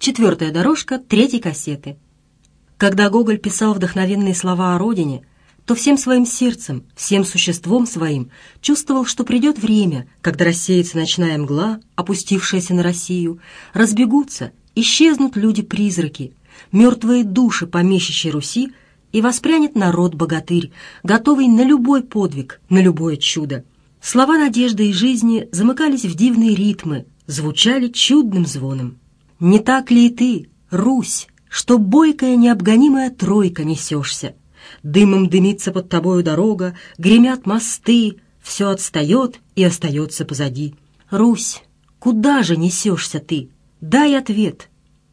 Четвертая дорожка третьей кассеты. Когда Гоголь писал вдохновенные слова о родине, то всем своим сердцем, всем существом своим чувствовал, что придет время, когда рассеется ночная мгла, опустившаяся на Россию, разбегутся, исчезнут люди-призраки, мертвые души помещащей Руси, и воспрянет народ-богатырь, готовый на любой подвиг, на любое чудо. Слова надежды и жизни замыкались в дивные ритмы, звучали чудным звоном. Не так ли и ты, Русь, что бойкая необгонимая тройка несешься? Дымом дымится под тобою дорога, гремят мосты, все отстает и остается позади. Русь, куда же несешься ты? Дай ответ.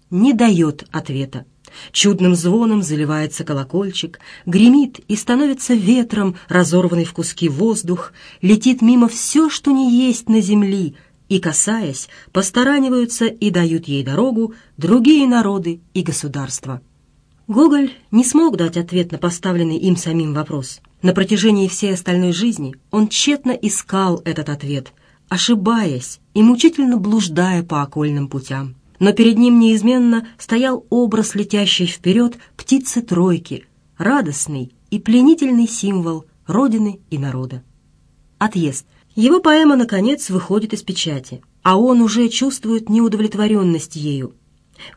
Не дает ответа. Чудным звоном заливается колокольчик, гремит и становится ветром, разорванный в куски воздух, летит мимо все, что не есть на земли — и, касаясь, постараниваются и дают ей дорогу другие народы и государства. Гоголь не смог дать ответ на поставленный им самим вопрос. На протяжении всей остальной жизни он тщетно искал этот ответ, ошибаясь и мучительно блуждая по окольным путям. Но перед ним неизменно стоял образ летящей вперед птицы тройки, радостный и пленительный символ Родины и народа. Отъезд – его поэма, наконец, выходит из печати, а он уже чувствует неудовлетворенность ею.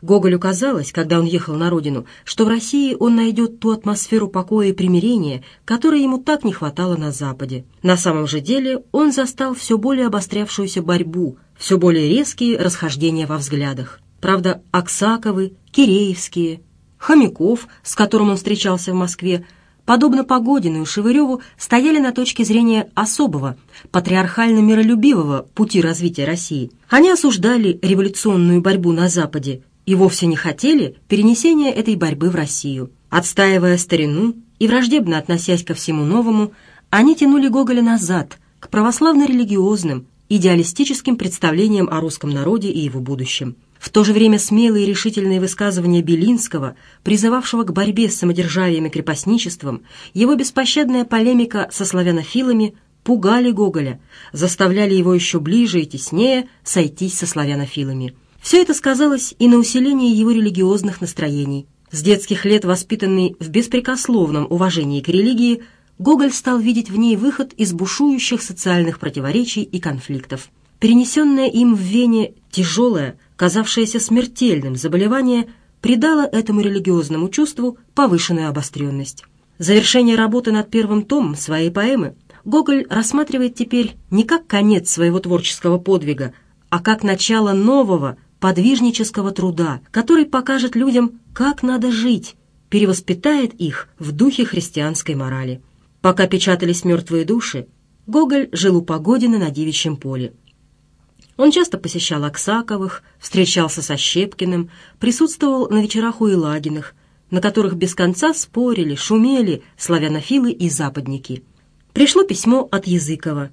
Гоголю казалось, когда он ехал на родину, что в России он найдет ту атмосферу покоя и примирения, которой ему так не хватало на Западе. На самом же деле он застал все более обострявшуюся борьбу, все более резкие расхождения во взглядах. Правда, Аксаковы, Киреевские, Хомяков, с которым он встречался в Москве – подобно Погодину и Шевыреву, стояли на точке зрения особого, патриархально-миролюбивого пути развития России. Они осуждали революционную борьбу на Западе и вовсе не хотели перенесения этой борьбы в Россию. Отстаивая старину и враждебно относясь ко всему новому, они тянули Гоголя назад, к православно-религиозным, идеалистическим представлениям о русском народе и его будущем. В то же время смелые и решительные высказывания Белинского, призывавшего к борьбе с самодержавием и крепостничеством, его беспощадная полемика со славянофилами пугали Гоголя, заставляли его еще ближе и теснее сойтись со славянофилами. Все это сказалось и на усилении его религиозных настроений. С детских лет воспитанный в беспрекословном уважении к религии, Гоголь стал видеть в ней выход из бушующих социальных противоречий и конфликтов. Перенесенная им в Вене тяжелая, казавшееся смертельным заболевание, придало этому религиозному чувству повышенную обостренность. Завершение работы над первым томом своей поэмы Гоголь рассматривает теперь не как конец своего творческого подвига, а как начало нового подвижнического труда, который покажет людям, как надо жить, перевоспитает их в духе христианской морали. Пока печатались «Мертвые души», Гоголь жил у Погодина на Девичьем поле – он часто посещал Аксаковых, встречался со Щепкиным, присутствовал на вечерах у Илагиных, на которых без конца спорили, шумели славянофилы и западники. Пришло письмо от Языкова.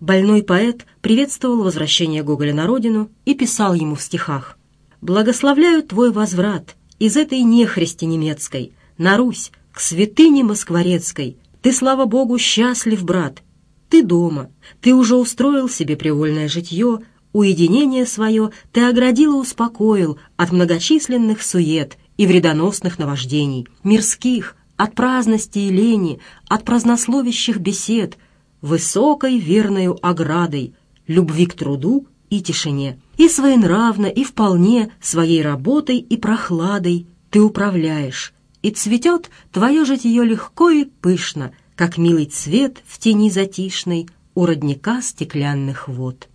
Больной поэт приветствовал возвращение Гоголя на родину и писал ему в стихах. «Благословляю твой возврат из этой нехрести немецкой, на Русь, к святыне Москворецкой. Ты, слава Богу, счастлив, брат, ты дома, ты уже устроил себе привольное житье, уединение свое ты оградил и успокоил от многочисленных сует и вредоносных наваждений, мирских, от праздности и лени, от празднословящих бесед, высокой верною оградой, любви к труду и тишине. И своенравно, и вполне своей работой и прохладой ты управляешь, и цветет твое житие легко и пышно, как милый цвет в тени затишной у родника стеклянных вод.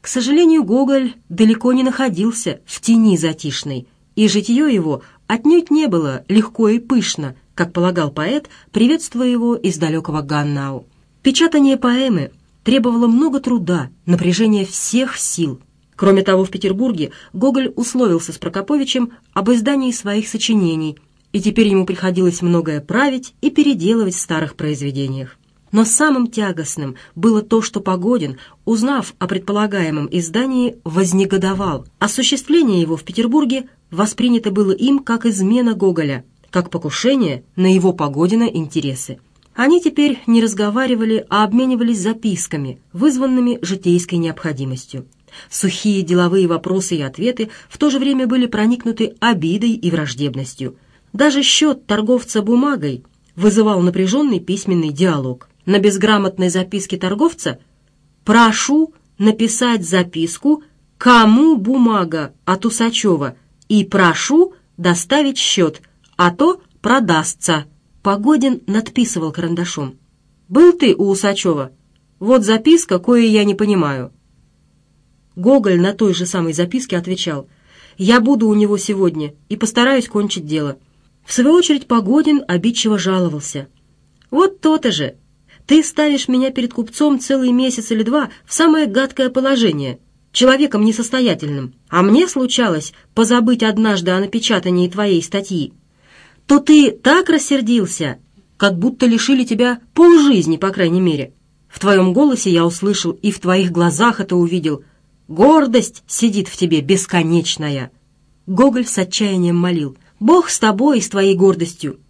К сожалению, Гоголь далеко не находился в тени затишной, и житье его отнюдь не было легко и пышно, как полагал поэт, приветствуя его из далекого Ганнау. Печатание поэмы требовало много труда, напряжения всех сил. Кроме того, в Петербурге Гоголь условился с Прокоповичем об издании своих сочинений, и теперь ему приходилось многое править и переделывать в старых произведениях. Но самым тягостным было то, что Погодин, узнав о предполагаемом издании, вознегодовал. Осуществление его в Петербурге воспринято было им как измена Гоголя, как покушение на его Погодина интересы. Они теперь не разговаривали, а обменивались записками, вызванными житейской необходимостью. Сухие деловые вопросы и ответы в то же время были проникнуты обидой и враждебностью. Даже счет торговца бумагой вызывал напряженный письменный диалог на безграмотной записке торговца «Прошу написать записку, кому бумага от Усачева, и прошу доставить счет, а то продастся». Погодин надписывал карандашом. «Был ты у Усачева? Вот записка, кое я не понимаю». Гоголь на той же самой записке отвечал «Я буду у него сегодня и постараюсь кончить дело». В свою очередь Погодин обидчиво жаловался. «Вот то-то же! Ты ставишь меня перед купцом целый месяц или два в самое гадкое положение, человеком несостоятельным, а мне случалось позабыть однажды о напечатании твоей статьи. То ты так рассердился, как будто лишили тебя полжизни, по крайней мере. В твоем голосе я услышал и в твоих глазах это увидел. Гордость сидит в тебе бесконечная». Гоголь с отчаянием молил. «Бог с тобой и с твоей гордостью.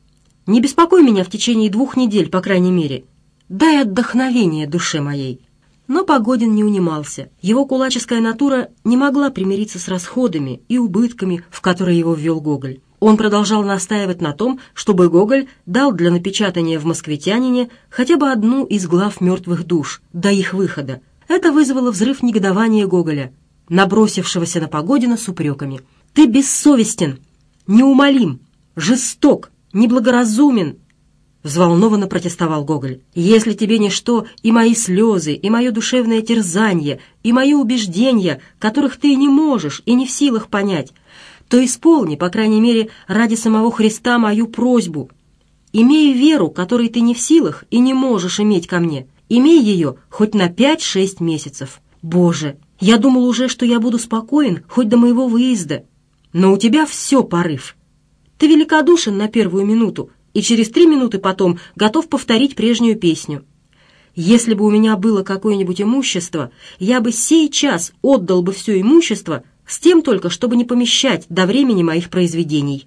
Не беспокой меня в течение двух недель, по крайней мере дай отдохновение душе моей». Но Погодин не унимался. Его кулаческая натура не могла примириться с расходами и убытками, в которые его ввел Гоголь. Он продолжал настаивать на том, чтобы Гоголь дал для напечатания в «Москвитянине» хотя бы одну из глав «Мертвых душ» до их выхода. Это вызвало взрыв негодования Гоголя, набросившегося на Погодина с упреками. «Ты бессовестен, неумолим, жесток, неблагоразумен, взволнованно протестовал Гоголь. «Если тебе ничто, и мои слезы, и мое душевное терзание, и мои убеждения, которых ты не можешь и не в силах понять, то исполни, по крайней мере, ради самого Христа мою просьбу. Имей веру, которой ты не в силах и не можешь иметь ко мне. Имей ее хоть на пять-шесть месяцев. Боже, я думал уже, что я буду спокоен хоть до моего выезда. Но у тебя все порыв. Ты великодушен на первую минуту, и через три минуты потом готов повторить прежнюю песню. Если бы у меня было какое-нибудь имущество, я бы сей час отдал бы все имущество с тем только, чтобы не помещать до времени моих произведений.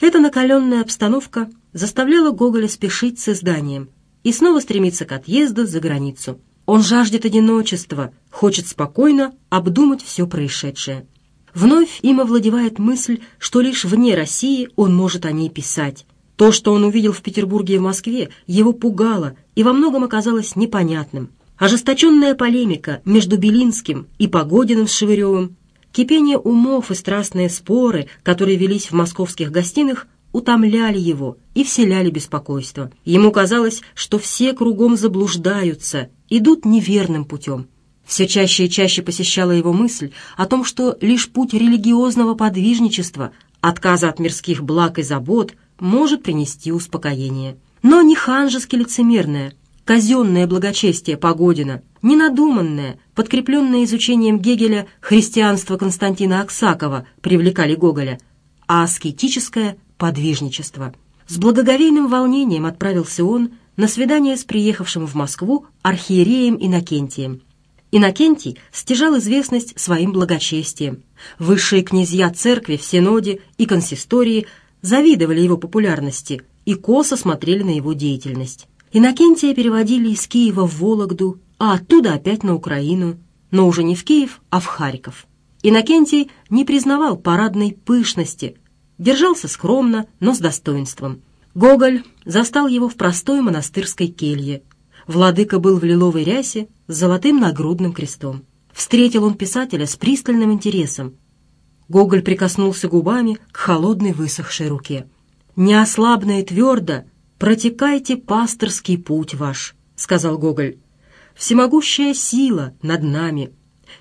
Эта накаленная обстановка заставляла Гоголя спешить с изданием и снова стремиться к отъезду за границу. Он жаждет одиночества, хочет спокойно обдумать все происшедшее. Вновь им овладевает мысль, что лишь вне России он может о ней писать, то, что он увидел в Петербурге и в Москве, его пугало и во многом оказалось непонятным. Ожесточенная полемика между Белинским и Погодиным с Шевыревым, кипение умов и страстные споры, которые велись в московских гостиных, утомляли его и вселяли беспокойство. Ему казалось, что все кругом заблуждаются, идут неверным путем. Все чаще и чаще посещала его мысль о том, что лишь путь религиозного подвижничества, отказа от мирских благ и забот – может принести успокоение. Но не ханжески лицемерное, казенное благочестие Погодина, ненадуманное, подкрепленное изучением Гегеля христианство Константина Аксакова привлекали Гоголя, а аскетическое подвижничество. С благоговейным волнением отправился он на свидание с приехавшим в Москву архиереем Иннокентием. Иннокентий стяжал известность своим благочестием. Высшие князья церкви в Синоде и консистории – завидовали его популярности и косо смотрели на его деятельность. Иннокентия переводили из Киева в Вологду, а оттуда опять на Украину, но уже не в Киев, а в Харьков. Иннокентий не признавал парадной пышности, держался скромно, но с достоинством. Гоголь застал его в простой монастырской келье. Владыка был в лиловой рясе с золотым нагрудным крестом. Встретил он писателя с пристальным интересом, Гоголь прикоснулся губами к холодной высохшей руке. «Неослабно и твердо протекайте пасторский путь ваш», — сказал Гоголь. «Всемогущая сила над нами.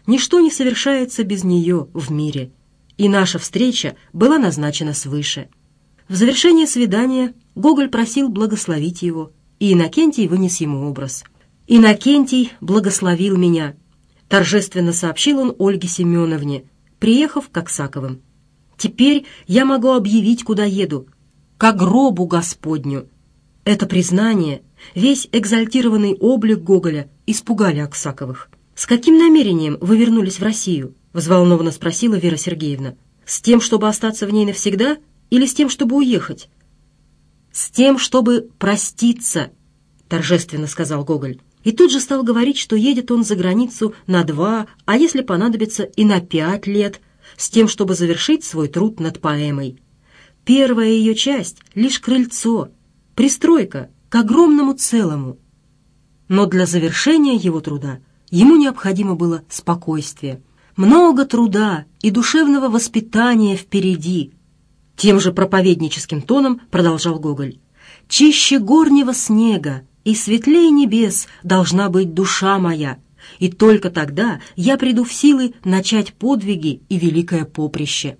Ничто не совершается без нее в мире. И наша встреча была назначена свыше». В завершение свидания Гоголь просил благословить его, и Иннокентий вынес ему образ. «Иннокентий благословил меня», — торжественно сообщил он Ольге Семеновне — приехав к Аксаковым. «Теперь я могу объявить, куда еду. К гробу Господню!» Это признание, весь экзальтированный облик Гоголя испугали Аксаковых. «С каким намерением вы вернулись в Россию?» — взволнованно спросила Вера Сергеевна. «С тем, чтобы остаться в ней навсегда или с тем, чтобы уехать?» «С тем, чтобы проститься», — торжественно сказал Гоголь и тут же стал говорить, что едет он за границу на два, а если понадобится, и на пять лет, с тем, чтобы завершить свой труд над поэмой. Первая ее часть — лишь крыльцо, пристройка к огромному целому. Но для завершения его труда ему необходимо было спокойствие. Много труда и душевного воспитания впереди. Тем же проповедническим тоном продолжал Гоголь. «Чище горнего снега, и светлей небес должна быть душа моя, и только тогда я приду в силы начать подвиги и великое поприще».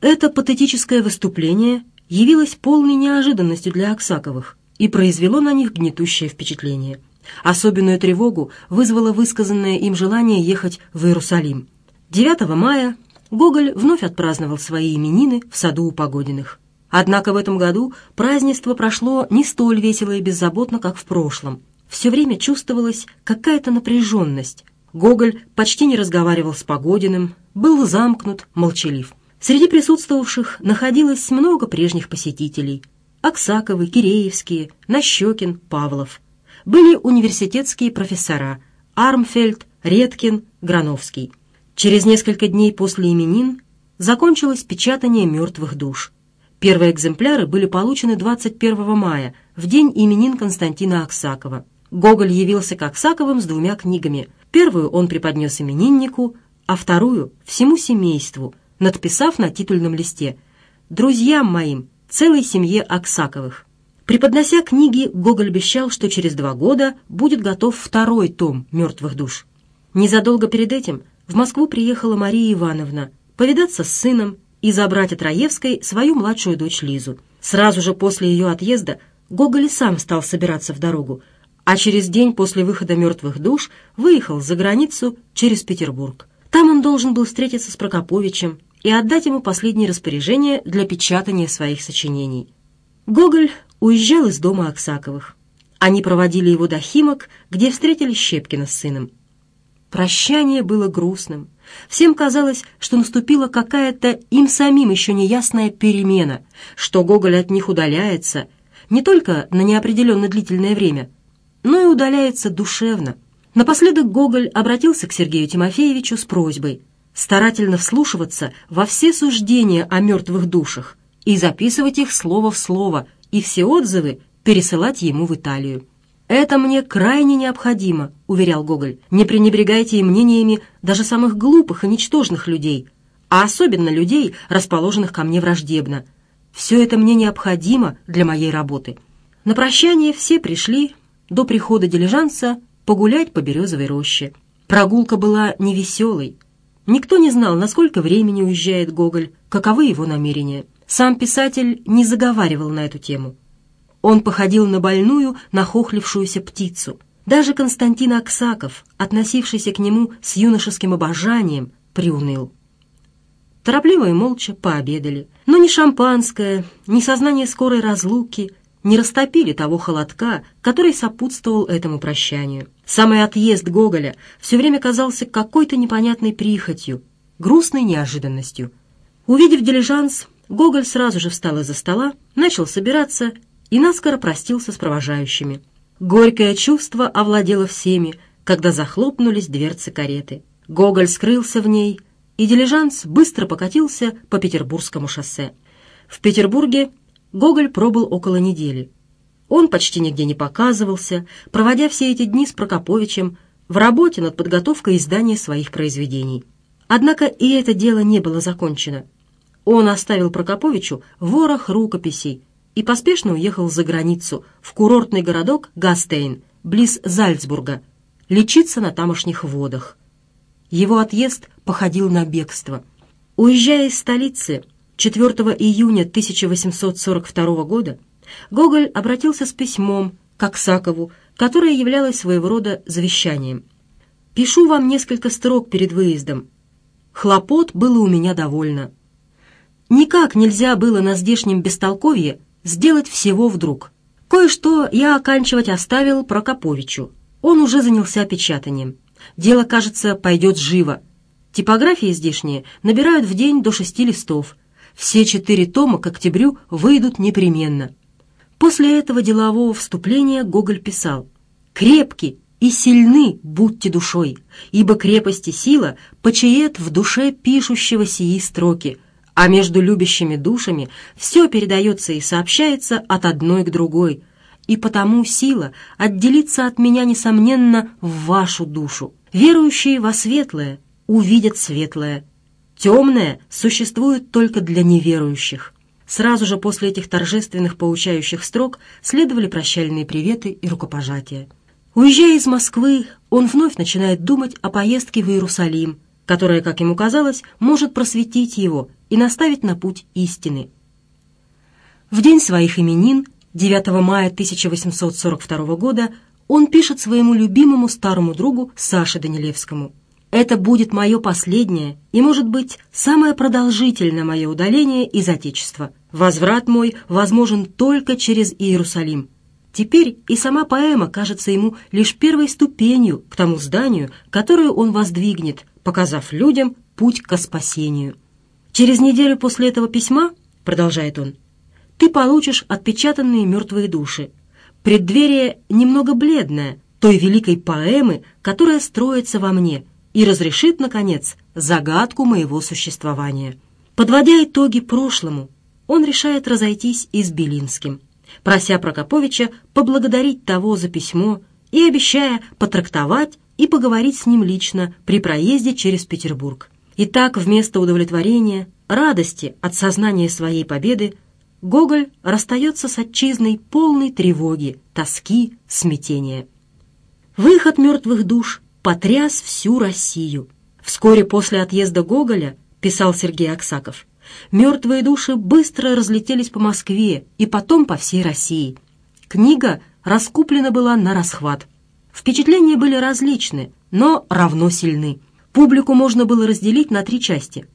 Это патетическое выступление явилось полной неожиданностью для Аксаковых и произвело на них гнетущее впечатление. Особенную тревогу вызвало высказанное им желание ехать в Иерусалим. 9 мая Гоголь вновь отпраздновал свои именины в саду у Погодиных. Однако в этом году празднество прошло не столь весело и беззаботно, как в прошлом. Все время чувствовалась какая-то напряженность. Гоголь почти не разговаривал с Погодиным, был замкнут, молчалив. Среди присутствовавших находилось много прежних посетителей. Аксаковы, Киреевские, Нащекин, Павлов. Были университетские профессора Армфельд, Редкин, Грановский. Через несколько дней после именин закончилось печатание «Мертвых душ». Первые экземпляры были получены 21 мая, в день именин Константина Аксакова. Гоголь явился к Аксаковым с двумя книгами. Первую он преподнес имениннику, а вторую — всему семейству, надписав на титульном листе «Друзьям моим, целой семье Аксаковых». Преподнося книги, Гоголь обещал, что через два года будет готов второй том «Мертвых душ». Незадолго перед этим в Москву приехала Мария Ивановна повидаться с сыном и забрать от Раевской свою младшую дочь Лизу. Сразу же после ее отъезда Гоголь сам стал собираться в дорогу, а через день после выхода «Мертвых душ» выехал за границу через Петербург. Там он должен был встретиться с Прокоповичем и отдать ему последние распоряжения для печатания своих сочинений. Гоголь уезжал из дома Аксаковых. Они проводили его до Химок, где встретили Щепкина с сыном. Прощание было грустным — Всем казалось, что наступила какая-то им самим еще неясная перемена, что Гоголь от них удаляется не только на неопределенно длительное время, но и удаляется душевно. Напоследок Гоголь обратился к Сергею Тимофеевичу с просьбой старательно вслушиваться во все суждения о мертвых душах и записывать их слово в слово, и все отзывы пересылать ему в Италию. «Это мне крайне необходимо», — уверял Гоголь. «Не пренебрегайте и мнениями даже самых глупых и ничтожных людей, а особенно людей, расположенных ко мне враждебно. Все это мне необходимо для моей работы». На прощание все пришли до прихода дилижанса погулять по березовой роще. Прогулка была невеселой. Никто не знал, на сколько времени уезжает Гоголь, каковы его намерения. Сам писатель не заговаривал на эту тему. Он походил на больную, нахохлившуюся птицу. Даже Константин Аксаков, относившийся к нему с юношеским обожанием, приуныл. Торопливо и молча пообедали. Но ни шампанское, ни сознание скорой разлуки не растопили того холодка, который сопутствовал этому прощанию. Самый отъезд Гоголя все время казался какой-то непонятной прихотью, грустной неожиданностью. Увидев дилижанс, Гоголь сразу же встал из-за стола, начал собираться и наскоро простился с провожающими. Горькое чувство овладело всеми, когда захлопнулись дверцы кареты. Гоголь скрылся в ней, и дилижанс быстро покатился по Петербургскому шоссе. В Петербурге Гоголь пробыл около недели. Он почти нигде не показывался, проводя все эти дни с Прокоповичем в работе над подготовкой издания своих произведений. Однако и это дело не было закончено. Он оставил Прокоповичу ворох рукописей, и поспешно уехал за границу, в курортный городок Гастейн, близ Зальцбурга, лечиться на тамошних водах. Его отъезд походил на бегство. Уезжая из столицы 4 июня 1842 года, Гоголь обратился с письмом к Аксакову, которое являлось своего рода завещанием. «Пишу вам несколько строк перед выездом. Хлопот было у меня довольно». Никак нельзя было на здешнем бестолковье сделать всего вдруг. Кое-что я оканчивать оставил Прокоповичу. Он уже занялся печатанием. Дело, кажется, пойдет живо. Типографии здешние набирают в день до шести листов. Все четыре тома к октябрю выйдут непременно. После этого делового вступления Гоголь писал «Крепки и сильны будьте душой, ибо крепость и сила почает в душе пишущего сии строки – а между любящими душами все передается и сообщается от одной к другой, и потому сила отделится от меня, несомненно, в вашу душу. Верующие во светлое увидят светлое. Темное существует только для неверующих. Сразу же после этих торжественных поучающих строк следовали прощальные приветы и рукопожатия. Уезжая из Москвы, он вновь начинает думать о поездке в Иерусалим – которая, как ему казалось, может просветить его и наставить на путь истины. В день своих именин, 9 мая 1842 года, он пишет своему любимому старому другу Саше Данилевскому. «Это будет мое последнее и, может быть, самое продолжительное мое удаление из Отечества. Возврат мой возможен только через Иерусалим». Теперь и сама поэма кажется ему лишь первой ступенью к тому зданию, которую он воздвигнет, показав людям путь к спасению. Через неделю после этого письма, продолжает он, ты получишь отпечатанные мертвые души. Преддверие немного бледное той великой поэмы, которая строится во мне и разрешит, наконец, загадку моего существования. Подводя итоги прошлому, он решает разойтись и с Белинским, прося Прокоповича поблагодарить того за письмо и обещая потрактовать и поговорить с ним лично при проезде через Петербург. И так вместо удовлетворения, радости от сознания своей победы, Гоголь расстается с отчизной полной тревоги, тоски, смятения. Выход мертвых душ потряс всю Россию. Вскоре после отъезда Гоголя, писал Сергей Аксаков, мертвые души быстро разлетелись по Москве и потом по всей России. Книга раскуплена была на расхват – Впечатления были различны, но равно сильны. Публику можно было разделить на три части.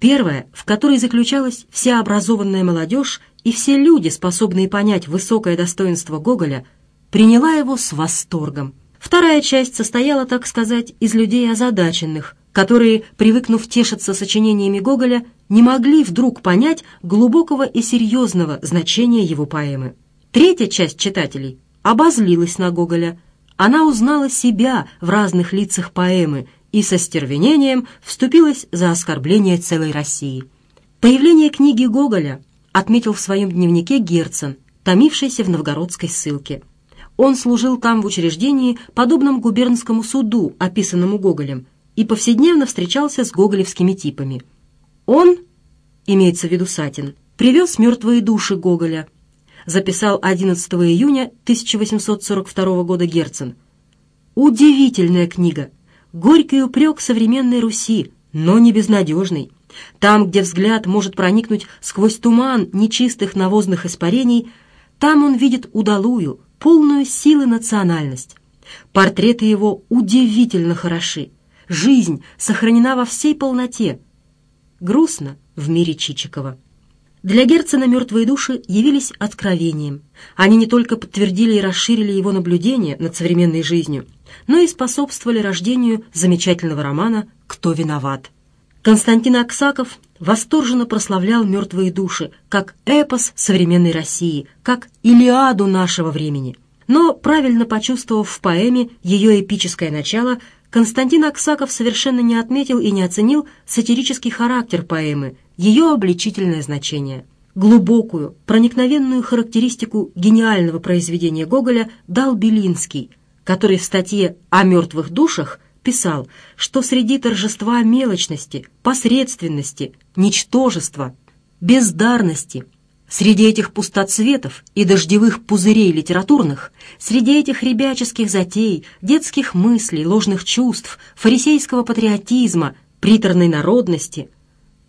Первая, в которой заключалась вся образованная молодежь и все люди, способные понять высокое достоинство Гоголя, приняла его с восторгом. Вторая часть состояла, так сказать, из людей озадаченных, которые, привыкнув тешиться сочинениями Гоголя, не могли вдруг понять глубокого и серьезного значения его поэмы. Третья часть читателей обозлилась на Гоголя – она узнала себя в разных лицах поэмы и со стервенением вступилась за оскорбление целой России. Появление книги Гоголя отметил в своем дневнике Герцен, томившийся в новгородской ссылке. Он служил там в учреждении, подобном губернскому суду, описанному Гоголем, и повседневно встречался с гоголевскими типами. Он, имеется в виду Сатин, привез мертвые души Гоголя – записал 11 июня 1842 года Герцен. «Удивительная книга! Горький упрек современной Руси, но не безнадежный. Там, где взгляд может проникнуть сквозь туман нечистых навозных испарений, там он видит удалую, полную силы национальность. Портреты его удивительно хороши. Жизнь сохранена во всей полноте. Грустно в мире Чичикова. Для Герцена мертвые души явились откровением. Они не только подтвердили и расширили его наблюдение над современной жизнью, но и способствовали рождению замечательного романа «Кто виноват?». Константин Аксаков восторженно прославлял «Мертвые души» как эпос современной России, как «Илиаду нашего времени». Но, правильно почувствовав в поэме ее эпическое начало, Константин Аксаков совершенно не отметил и не оценил сатирический характер поэмы – ее обличительное значение. Глубокую, проникновенную характеристику гениального произведения Гоголя дал Белинский, который в статье «О мертвых душах» писал, что среди торжества мелочности, посредственности, ничтожества, бездарности, среди этих пустоцветов и дождевых пузырей литературных, среди этих ребяческих затей, детских мыслей, ложных чувств, фарисейского патриотизма, приторной народности –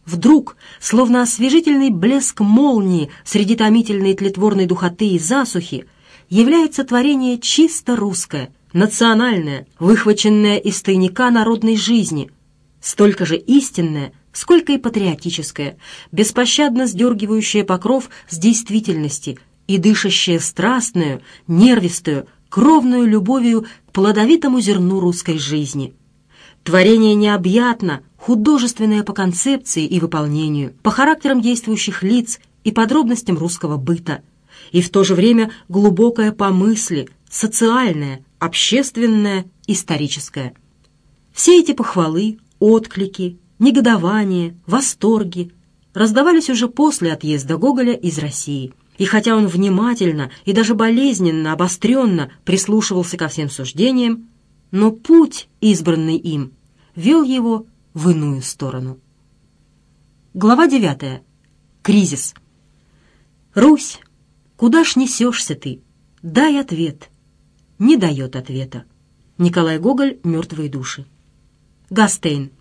Вдруг, словно освежительный блеск молнии среди томительной тлетворной духоты и засухи, является творение чисто русское, национальное, выхваченное из тайника народной жизни, столько же истинное, сколько и патриотическое, беспощадно сдергивающее покров с действительности и дышащее страстную, нервистую, кровную любовью к плодовитому зерну русской жизни. Творение необъятно, художественное по концепции и выполнению, по характерам действующих лиц и подробностям русского быта, и в то же время глубокое по мысли, социальное, общественное, историческое. Все эти похвалы, отклики, негодования, восторги раздавались уже после отъезда Гоголя из России. И хотя он внимательно и даже болезненно, обостренно прислушивался ко всем суждениям, но путь, избранный им, вел его в иную сторону. Глава девятая. Кризис. «Русь, куда ж несешься ты? Дай ответ!» Не дает ответа. Николай Гоголь «Мертвые души». Гастейн.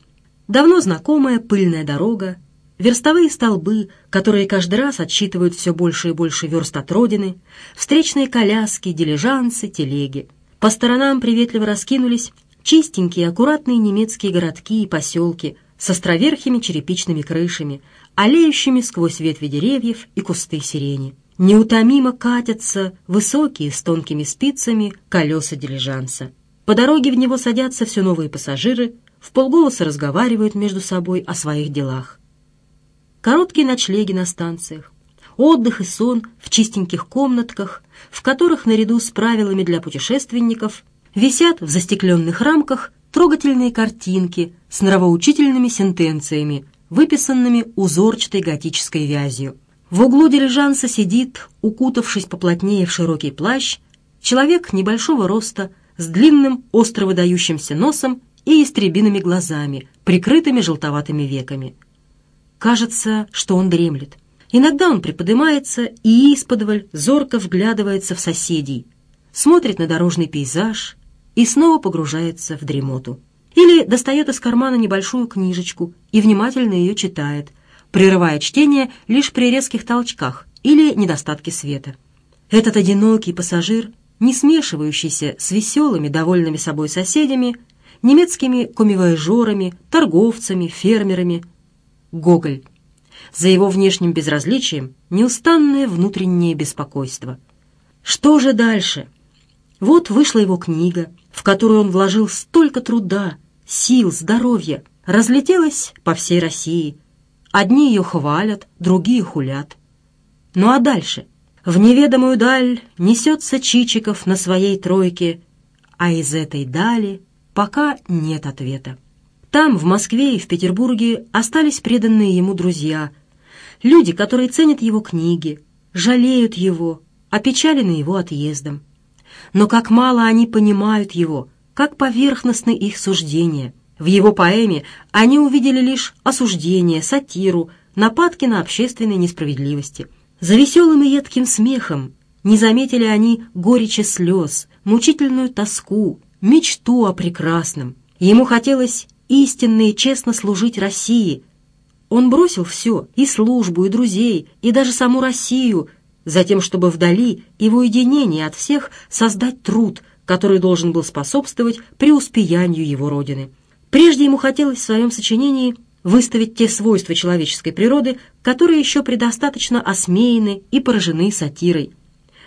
Давно знакомая пыльная дорога, верстовые столбы, которые каждый раз отсчитывают все больше и больше верст от родины, встречные коляски, дилижансы, телеги. По сторонам приветливо раскинулись Чистенькие, аккуратные немецкие городки и поселки с островерхими черепичными крышами, олеющими сквозь ветви деревьев и кусты сирени. Неутомимо катятся высокие с тонкими спицами колеса дилижанса. По дороге в него садятся все новые пассажиры, в полголоса разговаривают между собой о своих делах. Короткие ночлеги на станциях, отдых и сон в чистеньких комнатках, в которых наряду с правилами для путешественников висят в застекленных рамках трогательные картинки с нравоучительными сентенциями, выписанными узорчатой готической вязью. В углу дирижанса сидит, укутавшись поплотнее в широкий плащ, человек небольшого роста с длинным остро выдающимся носом и истребиными глазами, прикрытыми желтоватыми веками. Кажется, что он дремлет. Иногда он приподнимается и исподволь зорко вглядывается в соседей, смотрит на дорожный пейзаж, и снова погружается в дремоту. Или достает из кармана небольшую книжечку и внимательно ее читает, прерывая чтение лишь при резких толчках или недостатке света. Этот одинокий пассажир, не смешивающийся с веселыми, довольными собой соседями, немецкими комивояжерами, торговцами, фермерами. Гоголь. За его внешним безразличием неустанное внутреннее беспокойство. Что же дальше? Вот вышла его книга — которую он вложил столько труда, сил, здоровья, разлетелась по всей России. Одни ее хвалят, другие хулят. Ну а дальше? В неведомую даль несется Чичиков на своей тройке, а из этой дали пока нет ответа. Там, в Москве и в Петербурге, остались преданные ему друзья, люди, которые ценят его книги, жалеют его, опечалены его отъездом но как мало они понимают его, как поверхностны их суждения. В его поэме они увидели лишь осуждение, сатиру, нападки на общественные несправедливости. За веселым и едким смехом не заметили они горечи слез, мучительную тоску, мечту о прекрасном. Ему хотелось истинно и честно служить России. Он бросил все, и службу, и друзей, и даже саму Россию – затем, чтобы вдали и в уединении от всех создать труд, который должен был способствовать преуспеянию его родины. Прежде ему хотелось в своем сочинении выставить те свойства человеческой природы, которые еще предостаточно осмеяны и поражены сатирой.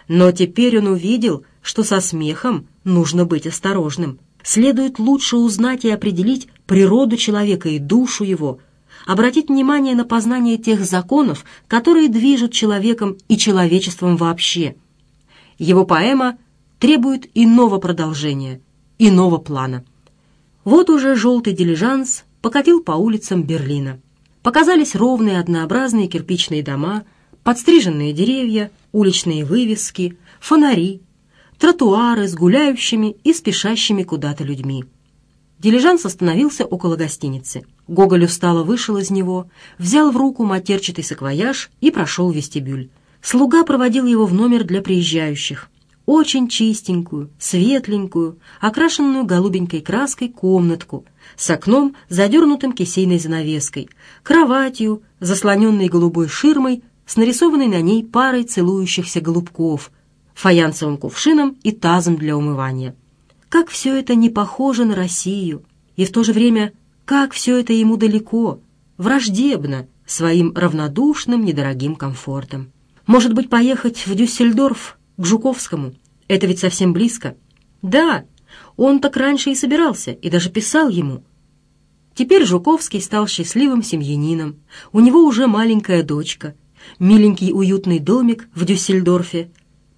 Но теперь он увидел, что со смехом нужно быть осторожным. Следует лучше узнать и определить природу человека и душу его, обратить внимание на познание тех законов, которые движут человеком и человечеством вообще. Его поэма требует иного продолжения, иного плана. Вот уже желтый дилижанс покатил по улицам Берлина. Показались ровные однообразные кирпичные дома, подстриженные деревья, уличные вывески, фонари, тротуары с гуляющими и спешащими куда-то людьми. Дилижанс остановился около гостиницы. Гоголь устало вышел из него, взял в руку матерчатый саквояж и прошел в вестибюль. Слуга проводил его в номер для приезжающих. Очень чистенькую, светленькую, окрашенную голубенькой краской комнатку с окном, задернутым кисейной занавеской, кроватью, заслоненной голубой ширмой с нарисованной на ней парой целующихся голубков, фаянсовым кувшином и тазом для умывания. Как все это не похоже на Россию, и в то же время, как все это ему далеко, враждебно своим равнодушным недорогим комфортом. Может быть, поехать в Дюссельдорф, к Жуковскому? Это ведь совсем близко. Да, он так раньше и собирался, и даже писал ему. Теперь Жуковский стал счастливым семьянином. У него уже маленькая дочка, миленький уютный домик в Дюссельдорфе.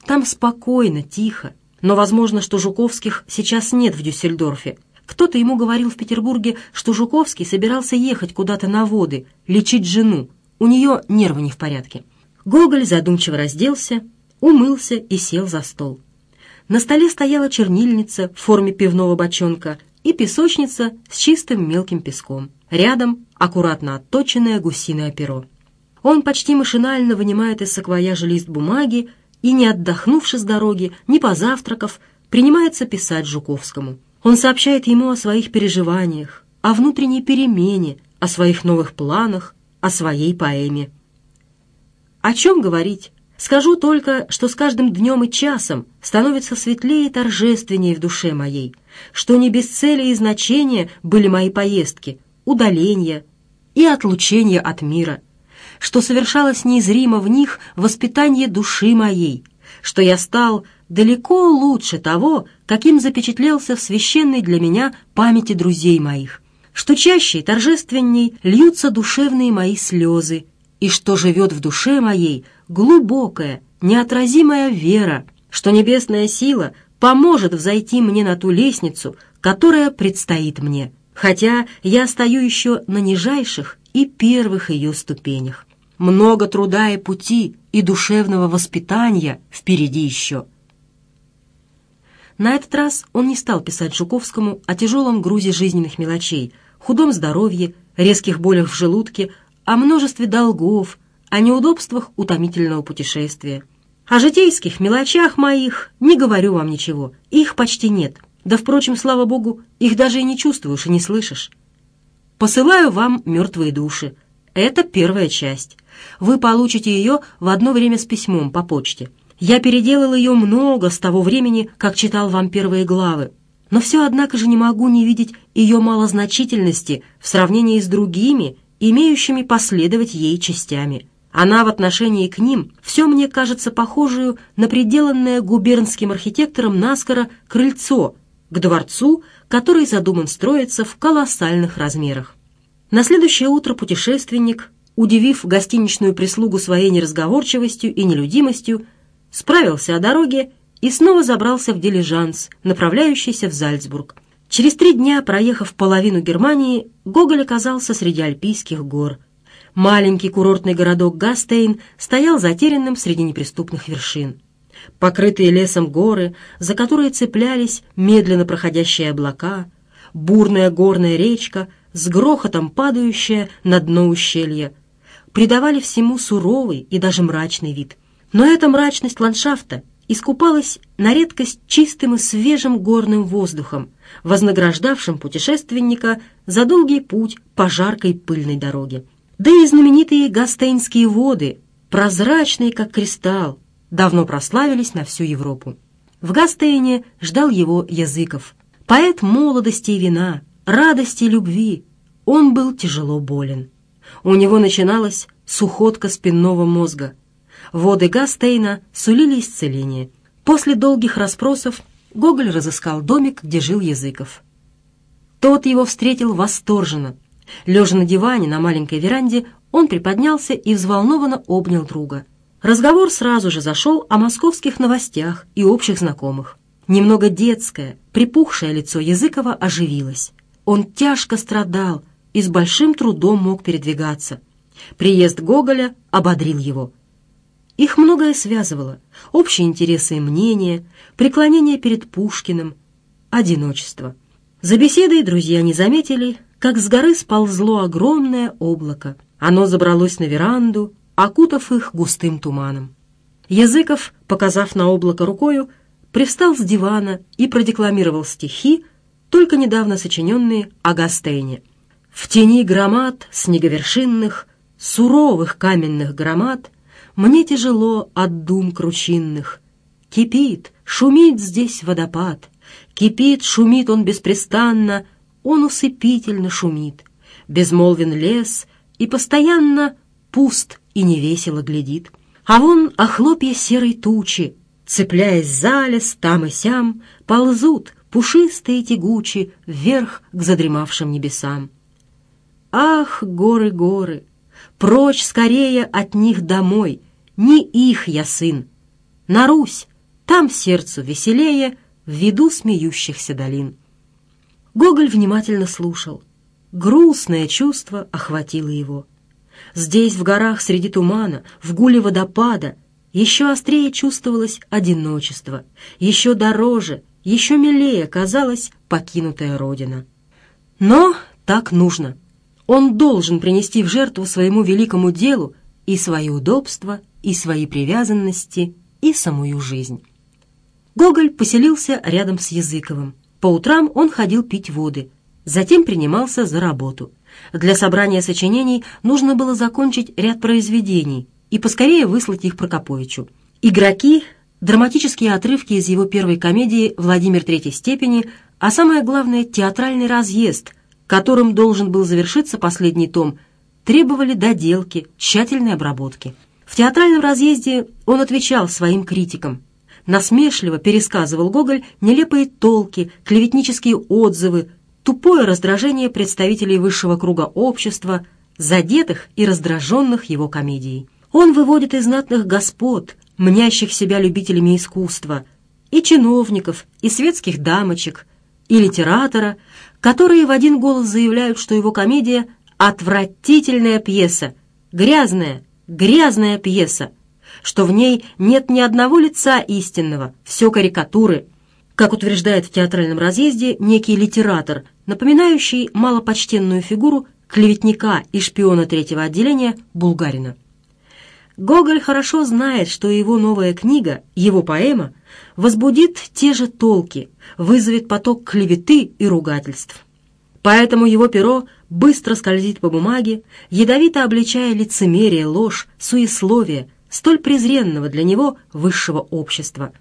Там спокойно, тихо. Но возможно, что Жуковских сейчас нет в Дюссельдорфе. Кто-то ему говорил в Петербурге, что Жуковский собирался ехать куда-то на воды, лечить жену. У нее нервы не в порядке. Гоголь задумчиво разделся, умылся и сел за стол. На столе стояла чернильница в форме пивного бочонка и песочница с чистым мелким песком. Рядом аккуратно отточенное гусиное перо. Он почти машинально вынимает из саквояжа лист бумаги и, не отдохнувши с дороги, не позавтракав, принимается писать Жуковскому. Он сообщает ему о своих переживаниях, о внутренней перемене, о своих новых планах, о своей поэме. О чем говорить? Скажу только, что с каждым днем и часом становится светлее и торжественнее в душе моей, что не без цели и значения были мои поездки, удаления и отлучения от мира – что совершалось неизримо в них воспитание души моей, что я стал далеко лучше того, каким запечатлелся в священной для меня памяти друзей моих, что чаще и торжественней льются душевные мои слезы, и что живет в душе моей глубокая, неотразимая вера, что небесная сила поможет взойти мне на ту лестницу, которая предстоит мне, хотя я стою еще на нижайших и первых ее ступенях много труда и пути, и душевного воспитания впереди еще. На этот раз он не стал писать Жуковскому о тяжелом грузе жизненных мелочей, худом здоровье, резких болях в желудке, о множестве долгов, о неудобствах утомительного путешествия. О житейских мелочах моих не говорю вам ничего, их почти нет. Да, впрочем, слава богу, их даже и не чувствуешь и не слышишь. Посылаю вам мертвые души — это первая часть. Вы получите ее в одно время с письмом по почте. Я переделал ее много с того времени, как читал вам первые главы. Но все, однако же, не могу не видеть ее малозначительности в сравнении с другими, имеющими последовать ей частями. Она в отношении к ним все мне кажется похожую на приделанное губернским архитектором наскоро крыльцо к дворцу, который задуман строиться в колоссальных размерах. На следующее утро путешественник, удивив гостиничную прислугу своей неразговорчивостью и нелюдимостью, справился о дороге и снова забрался в дилижанс, направляющийся в Зальцбург. Через три дня, проехав половину Германии, Гоголь оказался среди альпийских гор. Маленький курортный городок Гастейн стоял затерянным среди неприступных вершин. Покрытые лесом горы, за которые цеплялись медленно проходящие облака, бурная горная речка — с грохотом падающая на дно ущелья, придавали всему суровый и даже мрачный вид. Но эта мрачность ландшафта искупалась на редкость чистым и свежим горным воздухом, вознаграждавшим путешественника за долгий путь по жаркой пыльной дороге. Да и знаменитые гастейнские воды, прозрачные как кристалл, давно прославились на всю Европу. В Гастейне ждал его Языков, поэт молодости и вина, радости и любви, он был тяжело болен. У него начиналась сухотка спинного мозга. Воды Гастейна сулили исцеление. После долгих расспросов Гоголь разыскал домик, где жил Языков. Тот его встретил восторженно. Лежа на диване на маленькой веранде, он приподнялся и взволнованно обнял друга. Разговор сразу же зашел о московских новостях и общих знакомых. Немного детское, припухшее лицо Языкова оживилось. Он тяжко страдал и с большим трудом мог передвигаться. Приезд Гоголя ободрил его. Их многое связывало. Общие интересы и мнения, преклонение перед Пушкиным, одиночество. За беседой друзья не заметили, как с горы сползло огромное облако. Оно забралось на веранду, окутав их густым туманом. Языков, показав на облако рукою, привстал с дивана и продекламировал стихи, только недавно сочиненные Агастейне. В тени громад, снеговершинных, суровых каменных громад, мне тяжело от дум кручинных. Кипит, шумит здесь водопад, кипит, шумит он беспрестанно, он усыпительно шумит. Безмолвен лес и постоянно пуст и невесело глядит. А вон охлопья серой тучи цепляясь за лес там и сям, ползут пушистые тягучи вверх к задремавшим небесам. Ах, горы, горы! Прочь скорее от них домой, не их я сын. На Русь, там сердцу веселее, в виду смеющихся долин. Гоголь внимательно слушал. Грустное чувство охватило его. Здесь, в горах, среди тумана, в гуле водопада — еще острее чувствовалось одиночество, еще дороже, еще милее казалась покинутая родина. Но так нужно. Он должен принести в жертву своему великому делу и свое удобство, и свои привязанности, и самую жизнь. Гоголь поселился рядом с Языковым. По утрам он ходил пить воды, затем принимался за работу. Для собрания сочинений нужно было закончить ряд произведений – и поскорее выслать их Прокоповичу. Игроки – драматические отрывки из его первой комедии «Владимир Третьей степени», а самое главное – театральный разъезд, которым должен был завершиться последний том, требовали доделки, тщательной обработки. В театральном разъезде он отвечал своим критикам. Насмешливо пересказывал Гоголь нелепые толки, клеветнические отзывы, тупое раздражение представителей высшего круга общества, задетых и раздраженных его комедией. Он выводит из знатных господ, мнящих себя любителями искусства, и чиновников, и светских дамочек, и литератора, которые в один голос заявляют, что его комедия — отвратительная пьеса, грязная, грязная пьеса, что в ней нет ни одного лица истинного, все карикатуры. Как утверждает в театральном разъезде некий литератор, напоминающий малопочтенную фигуру клеветника и шпиона третьего отделения Булгарина. Гоголь хорошо знает, что его новая книга, его поэма, возбудит те же толки, вызовет поток клеветы и ругательств. Поэтому его перо быстро скользит по бумаге, ядовито обличая лицемерие, ложь, суесловие, столь презренного для него высшего общества.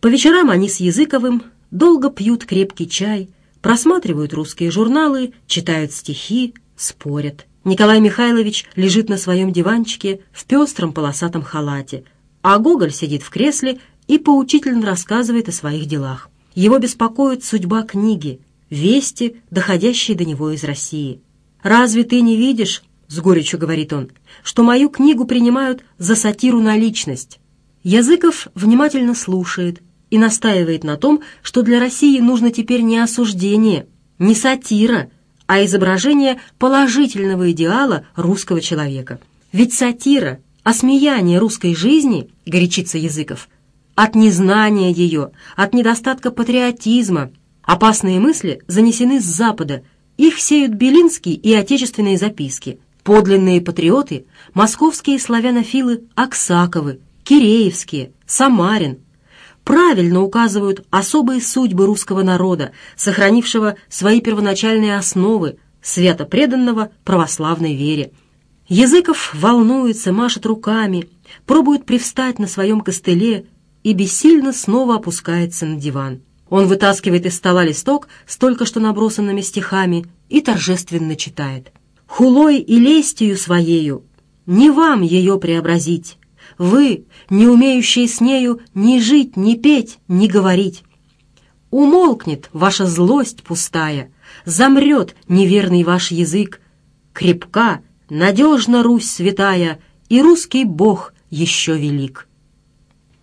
По вечерам они с Языковым долго пьют крепкий чай, просматривают русские журналы, читают стихи, спорят. Николай Михайлович лежит на своем диванчике в пестром полосатом халате, а Гоголь сидит в кресле и поучительно рассказывает о своих делах. Его беспокоит судьба книги, вести, доходящие до него из России. «Разве ты не видишь, — с горечью говорит он, — что мою книгу принимают за сатиру на личность?» Языков внимательно слушает и настаивает на том, что для России нужно теперь не осуждение, не сатира — а изображение положительного идеала русского человека. Ведь сатира, а осмеяние русской жизни, горячится Языков, от незнания ее, от недостатка патриотизма. Опасные мысли занесены с Запада, их сеют Белинский и отечественные записки. Подлинные патриоты – московские славянофилы Аксаковы, Киреевские, Самарин – правильно указывают особые судьбы русского народа, сохранившего свои первоначальные основы, свято преданного православной вере. Языков волнуется, машет руками, пробует привстать на своем костыле и бессильно снова опускается на диван. Он вытаскивает из стола листок с только что набросанными стихами и торжественно читает. «Хулой и лестью своею не вам ее преобразить, вы, не умеющие с нею ни жить, ни петь, ни говорить. Умолкнет ваша злость пустая, замрет неверный ваш язык. Крепка, надежна Русь святая, и русский Бог еще велик.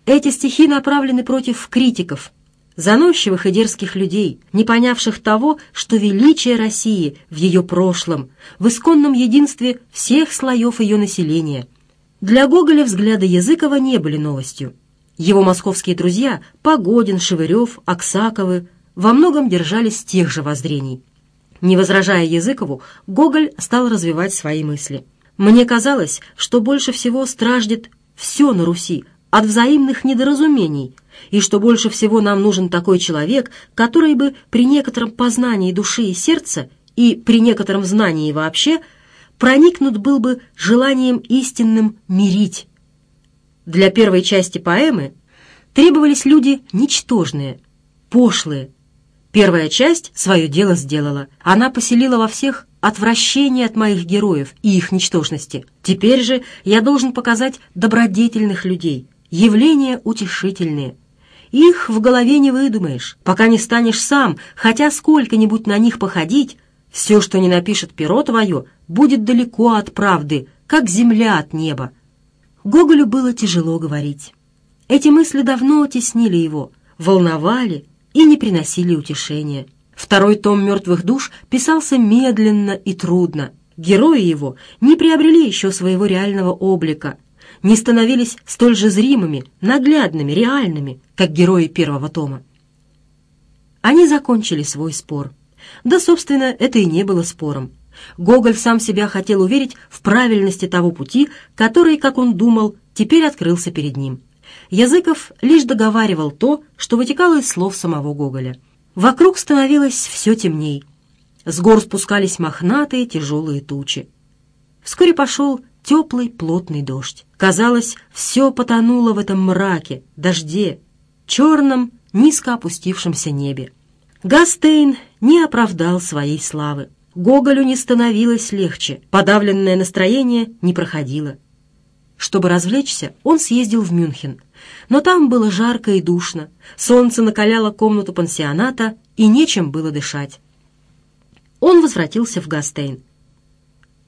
Эти стихи направлены против критиков, заносчивых и дерзких людей, не понявших того, что величие России в ее прошлом, в исконном единстве всех слоев ее населения – для Гоголя взгляды Языкова не были новостью. Его московские друзья Погодин, Шевырев, Аксаковы во многом держались тех же воззрений. Не возражая Языкову, Гоголь стал развивать свои мысли. «Мне казалось, что больше всего страждет все на Руси от взаимных недоразумений, и что больше всего нам нужен такой человек, который бы при некотором познании души и сердца и при некотором знании вообще – проникнут был бы желанием истинным мирить. Для первой части поэмы требовались люди ничтожные, пошлые. Первая часть свое дело сделала. Она поселила во всех отвращение от моих героев и их ничтожности. Теперь же я должен показать добродетельных людей, явления утешительные. Их в голове не выдумаешь, пока не станешь сам, хотя сколько-нибудь на них походить, все, что не напишет перо твое, будет далеко от правды, как земля от неба. Гоголю было тяжело говорить. Эти мысли давно теснили его, волновали и не приносили утешения. Второй том «Мертвых душ» писался медленно и трудно. Герои его не приобрели еще своего реального облика, не становились столь же зримыми, наглядными, реальными, как герои первого тома. Они закончили свой спор. Да, собственно, это и не было спором. Гоголь сам себя хотел уверить в правильности того пути, который, как он думал, теперь открылся перед ним. Языков лишь договаривал то, что вытекало из слов самого Гоголя. Вокруг становилось все темней. С гор спускались мохнатые тяжелые тучи. Вскоре пошел теплый плотный дождь. Казалось, все потонуло в этом мраке, дожде, черном, низко опустившемся небе. Гастейн не оправдал своей славы. Гоголю не становилось легче, подавленное настроение не проходило. Чтобы развлечься, он съездил в Мюнхен. Но там было жарко и душно, солнце накаляло комнату пансионата, и нечем было дышать. Он возвратился в Гастейн.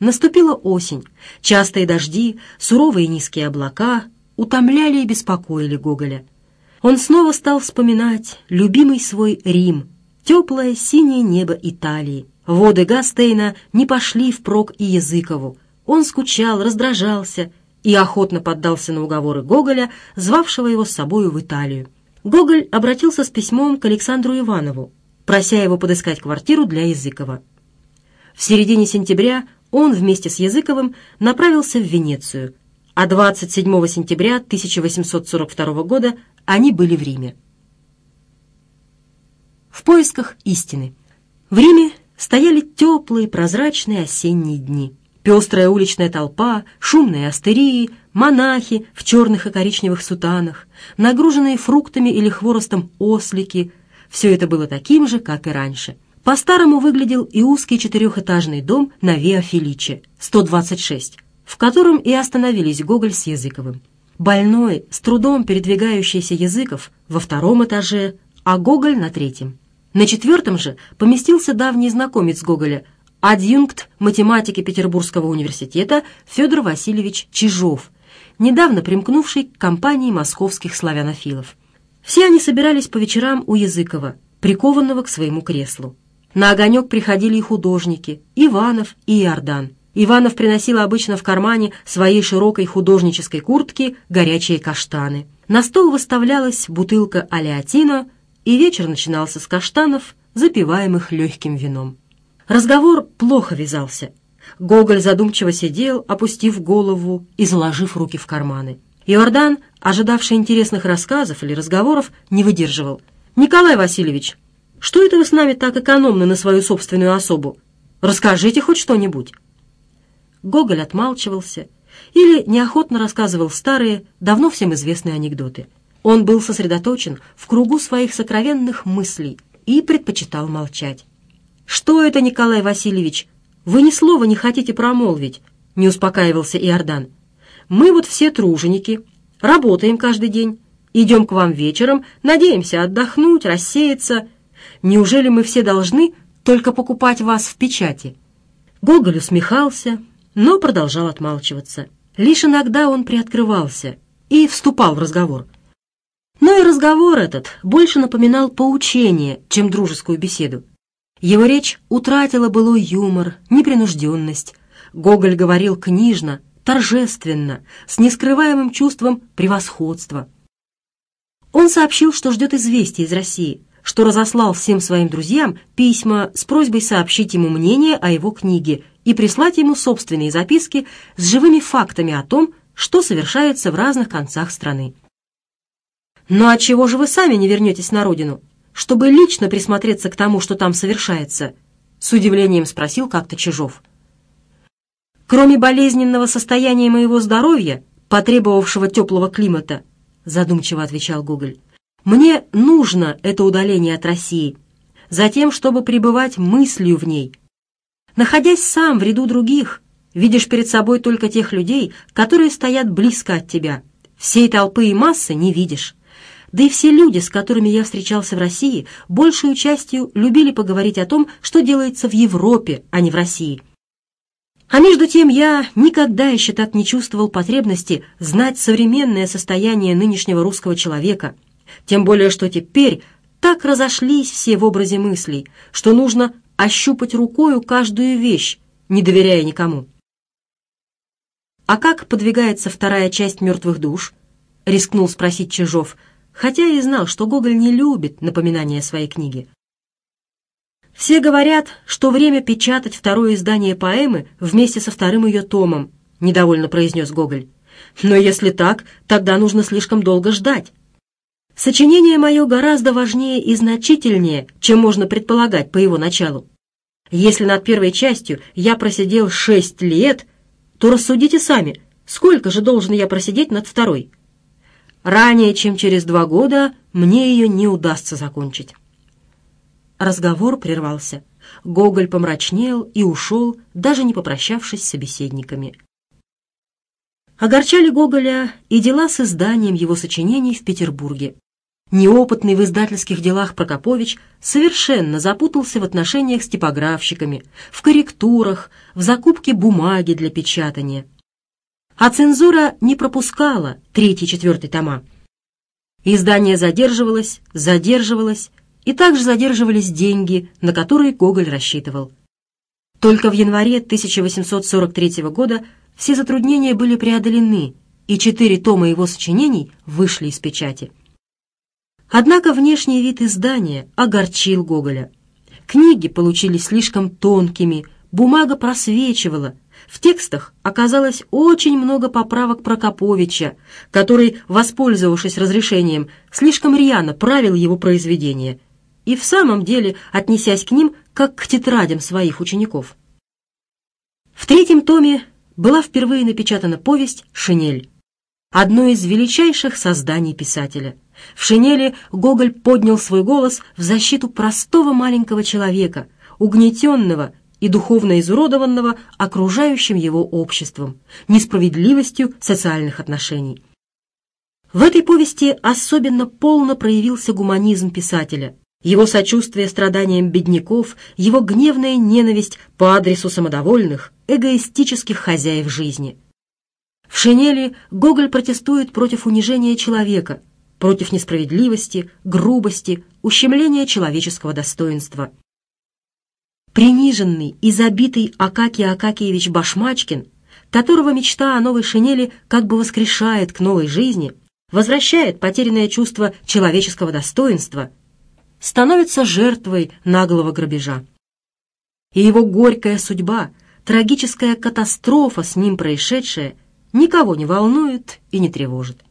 Наступила осень. Частые дожди, суровые низкие облака утомляли и беспокоили Гоголя. Он снова стал вспоминать любимый свой Рим, Теплое синее небо Италии. Воды Гастейна не пошли впрок и Языкову. Он скучал, раздражался и охотно поддался на уговоры Гоголя, звавшего его с собою в Италию. Гоголь обратился с письмом к Александру Иванову, прося его подыскать квартиру для Языкова. В середине сентября он вместе с Языковым направился в Венецию, а 27 сентября 1842 года они были в Риме в поисках истины. В Риме стояли теплые прозрачные осенние дни. Пестрая уличная толпа, шумные астерии, монахи в черных и коричневых сутанах, нагруженные фруктами или хворостом ослики. Все это было таким же, как и раньше. По-старому выглядел и узкий четырехэтажный дом на Виа Феличе, 126, в котором и остановились Гоголь с Языковым. Больной, с трудом передвигающийся Языков во втором этаже, а Гоголь на третьем. На четвертом же поместился давний знакомец Гоголя, адъюнкт математики Петербургского университета Федор Васильевич Чижов, недавно примкнувший к компании московских славянофилов. Все они собирались по вечерам у Языкова, прикованного к своему креслу. На огонек приходили и художники, Иванов и Иордан. Иванов приносил обычно в кармане своей широкой художнической куртки горячие каштаны. На стол выставлялась бутылка алеатина – и вечер начинался с каштанов, запиваемых легким вином. Разговор плохо вязался. Гоголь задумчиво сидел, опустив голову и заложив руки в карманы. Иордан, ожидавший интересных рассказов или разговоров, не выдерживал. «Николай Васильевич, что это вы с нами так экономны на свою собственную особу? Расскажите хоть что-нибудь». Гоголь отмалчивался или неохотно рассказывал старые, давно всем известные анекдоты – он был сосредоточен в кругу своих сокровенных мыслей и предпочитал молчать. «Что это, Николай Васильевич? Вы ни слова не хотите промолвить?» — не успокаивался Иордан. «Мы вот все труженики, работаем каждый день, идем к вам вечером, надеемся отдохнуть, рассеяться. Неужели мы все должны только покупать вас в печати?» Гоголь усмехался, но продолжал отмалчиваться. Лишь иногда он приоткрывался и вступал в разговор — но и разговор этот больше напоминал поучение, чем дружескую беседу. Его речь утратила былой юмор, непринужденность. Гоголь говорил книжно, торжественно, с нескрываемым чувством превосходства. Он сообщил, что ждет известия из России, что разослал всем своим друзьям письма с просьбой сообщить ему мнение о его книге и прислать ему собственные записки с живыми фактами о том, что совершается в разных концах страны. «Ну а Но отчего же вы сами не вернетесь на родину, чтобы лично присмотреться к тому, что там совершается?» С удивлением спросил как-то Чижов. «Кроме болезненного состояния моего здоровья, потребовавшего теплого климата», задумчиво отвечал Гоголь, «мне нужно это удаление от России, затем, чтобы пребывать мыслью в ней. Находясь сам в ряду других, видишь перед собой только тех людей, которые стоят близко от тебя. Всей толпы и массы не видишь». Да и все люди, с которыми я встречался в России, большую частью любили поговорить о том, что делается в Европе, а не в России. А между тем я никогда еще так не чувствовал потребности знать современное состояние нынешнего русского человека. Тем более, что теперь так разошлись все в образе мыслей, что нужно ощупать рукою каждую вещь, не доверяя никому. А как подвигается вторая часть мертвых душ? — рискнул спросить Чижов — хотя и знал, что Гоголь не любит напоминания своей книги. Все говорят, что время печатать второе издание поэмы вместе со вторым ее томом, недовольно произнес Гоголь. Но если так, тогда нужно слишком долго ждать. Сочинение мое гораздо важнее и значительнее, чем можно предполагать по его началу. Если над первой частью я просидел шесть лет, то рассудите сами, сколько же должен я просидеть над второй. Ранее, чем через два года, мне ее не удастся закончить. Разговор прервался. Гоголь помрачнел и ушел, даже не попрощавшись с собеседниками. Огорчали Гоголя и дела с изданием его сочинений в Петербурге. Неопытный в издательских делах Прокопович совершенно запутался в отношениях с типографщиками, в корректурах, в закупке бумаги для печатания – а цензура не пропускала третий четвертый тома. Издание задерживалось, задерживалось, и также задерживались деньги, на которые Гоголь рассчитывал. Только в январе 1843 года все затруднения были преодолены, и четыре тома его сочинений вышли из печати. Однако внешний вид издания огорчил Гоголя. Книги получились слишком тонкими, бумага просвечивала, в текстах оказалось очень много поправок Прокоповича, который, воспользовавшись разрешением, слишком рьяно правил его произведения и в самом деле отнесясь к ним как к тетрадям своих учеников. В третьем томе была впервые напечатана повесть «Шинель», одно из величайших созданий писателя. В «Шинели» Гоголь поднял свой голос в защиту простого маленького человека, угнетенного – и духовно изуродованного окружающим его обществом, несправедливостью социальных отношений. В этой повести особенно полно проявился гуманизм писателя, его сочувствие страданиям бедняков, его гневная ненависть по адресу самодовольных, эгоистических хозяев жизни. В «Шинели» Гоголь протестует против унижения человека, против несправедливости, грубости, ущемления человеческого достоинства – приниженный и забитый Акакий Акакиевич Башмачкин, которого мечта о новой шинели как бы воскрешает к новой жизни, возвращает потерянное чувство человеческого достоинства, становится жертвой наглого грабежа. И его горькая судьба, трагическая катастрофа с ним происшедшая, никого не волнует и не тревожит.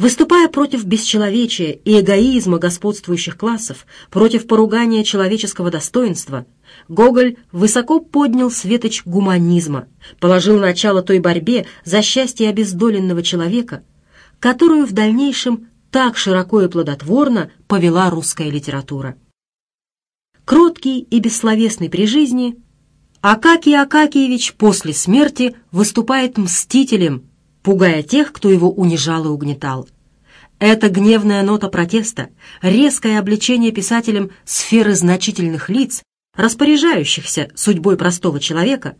Выступая против бесчеловечия и эгоизма господствующих классов, против поругания человеческого достоинства, Гоголь высоко поднял светоч гуманизма, положил начало той борьбе за счастье обездоленного человека, которую в дальнейшем так широко и плодотворно повела русская литература. Кроткий и бессловесный при жизни, Акакий Акакиевич после смерти выступает мстителем – пугая тех, кто его унижал и угнетал. Эта гневная нота протеста, резкое обличение писателем сферы значительных лиц, распоряжающихся судьбой простого человека,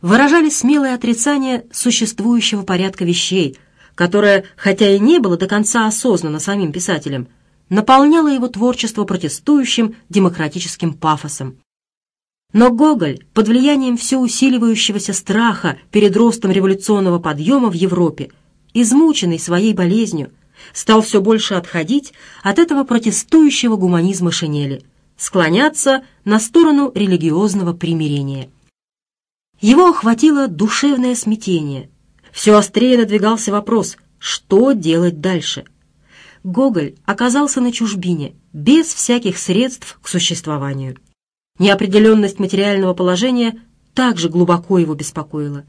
выражали смелое отрицание существующего порядка вещей, которое, хотя и не было до конца осознано самим писателем, наполняло его творчество протестующим демократическим пафосом. Но Гоголь, под влиянием все усиливающегося страха перед ростом революционного подъема в Европе, измученный своей болезнью, стал все больше отходить от этого протестующего гуманизма Шинели, склоняться на сторону религиозного примирения. Его охватило душевное смятение. Все острее надвигался вопрос, что делать дальше. Гоголь оказался на чужбине, без всяких средств к существованию. Неопределенность материального положения также глубоко его беспокоила.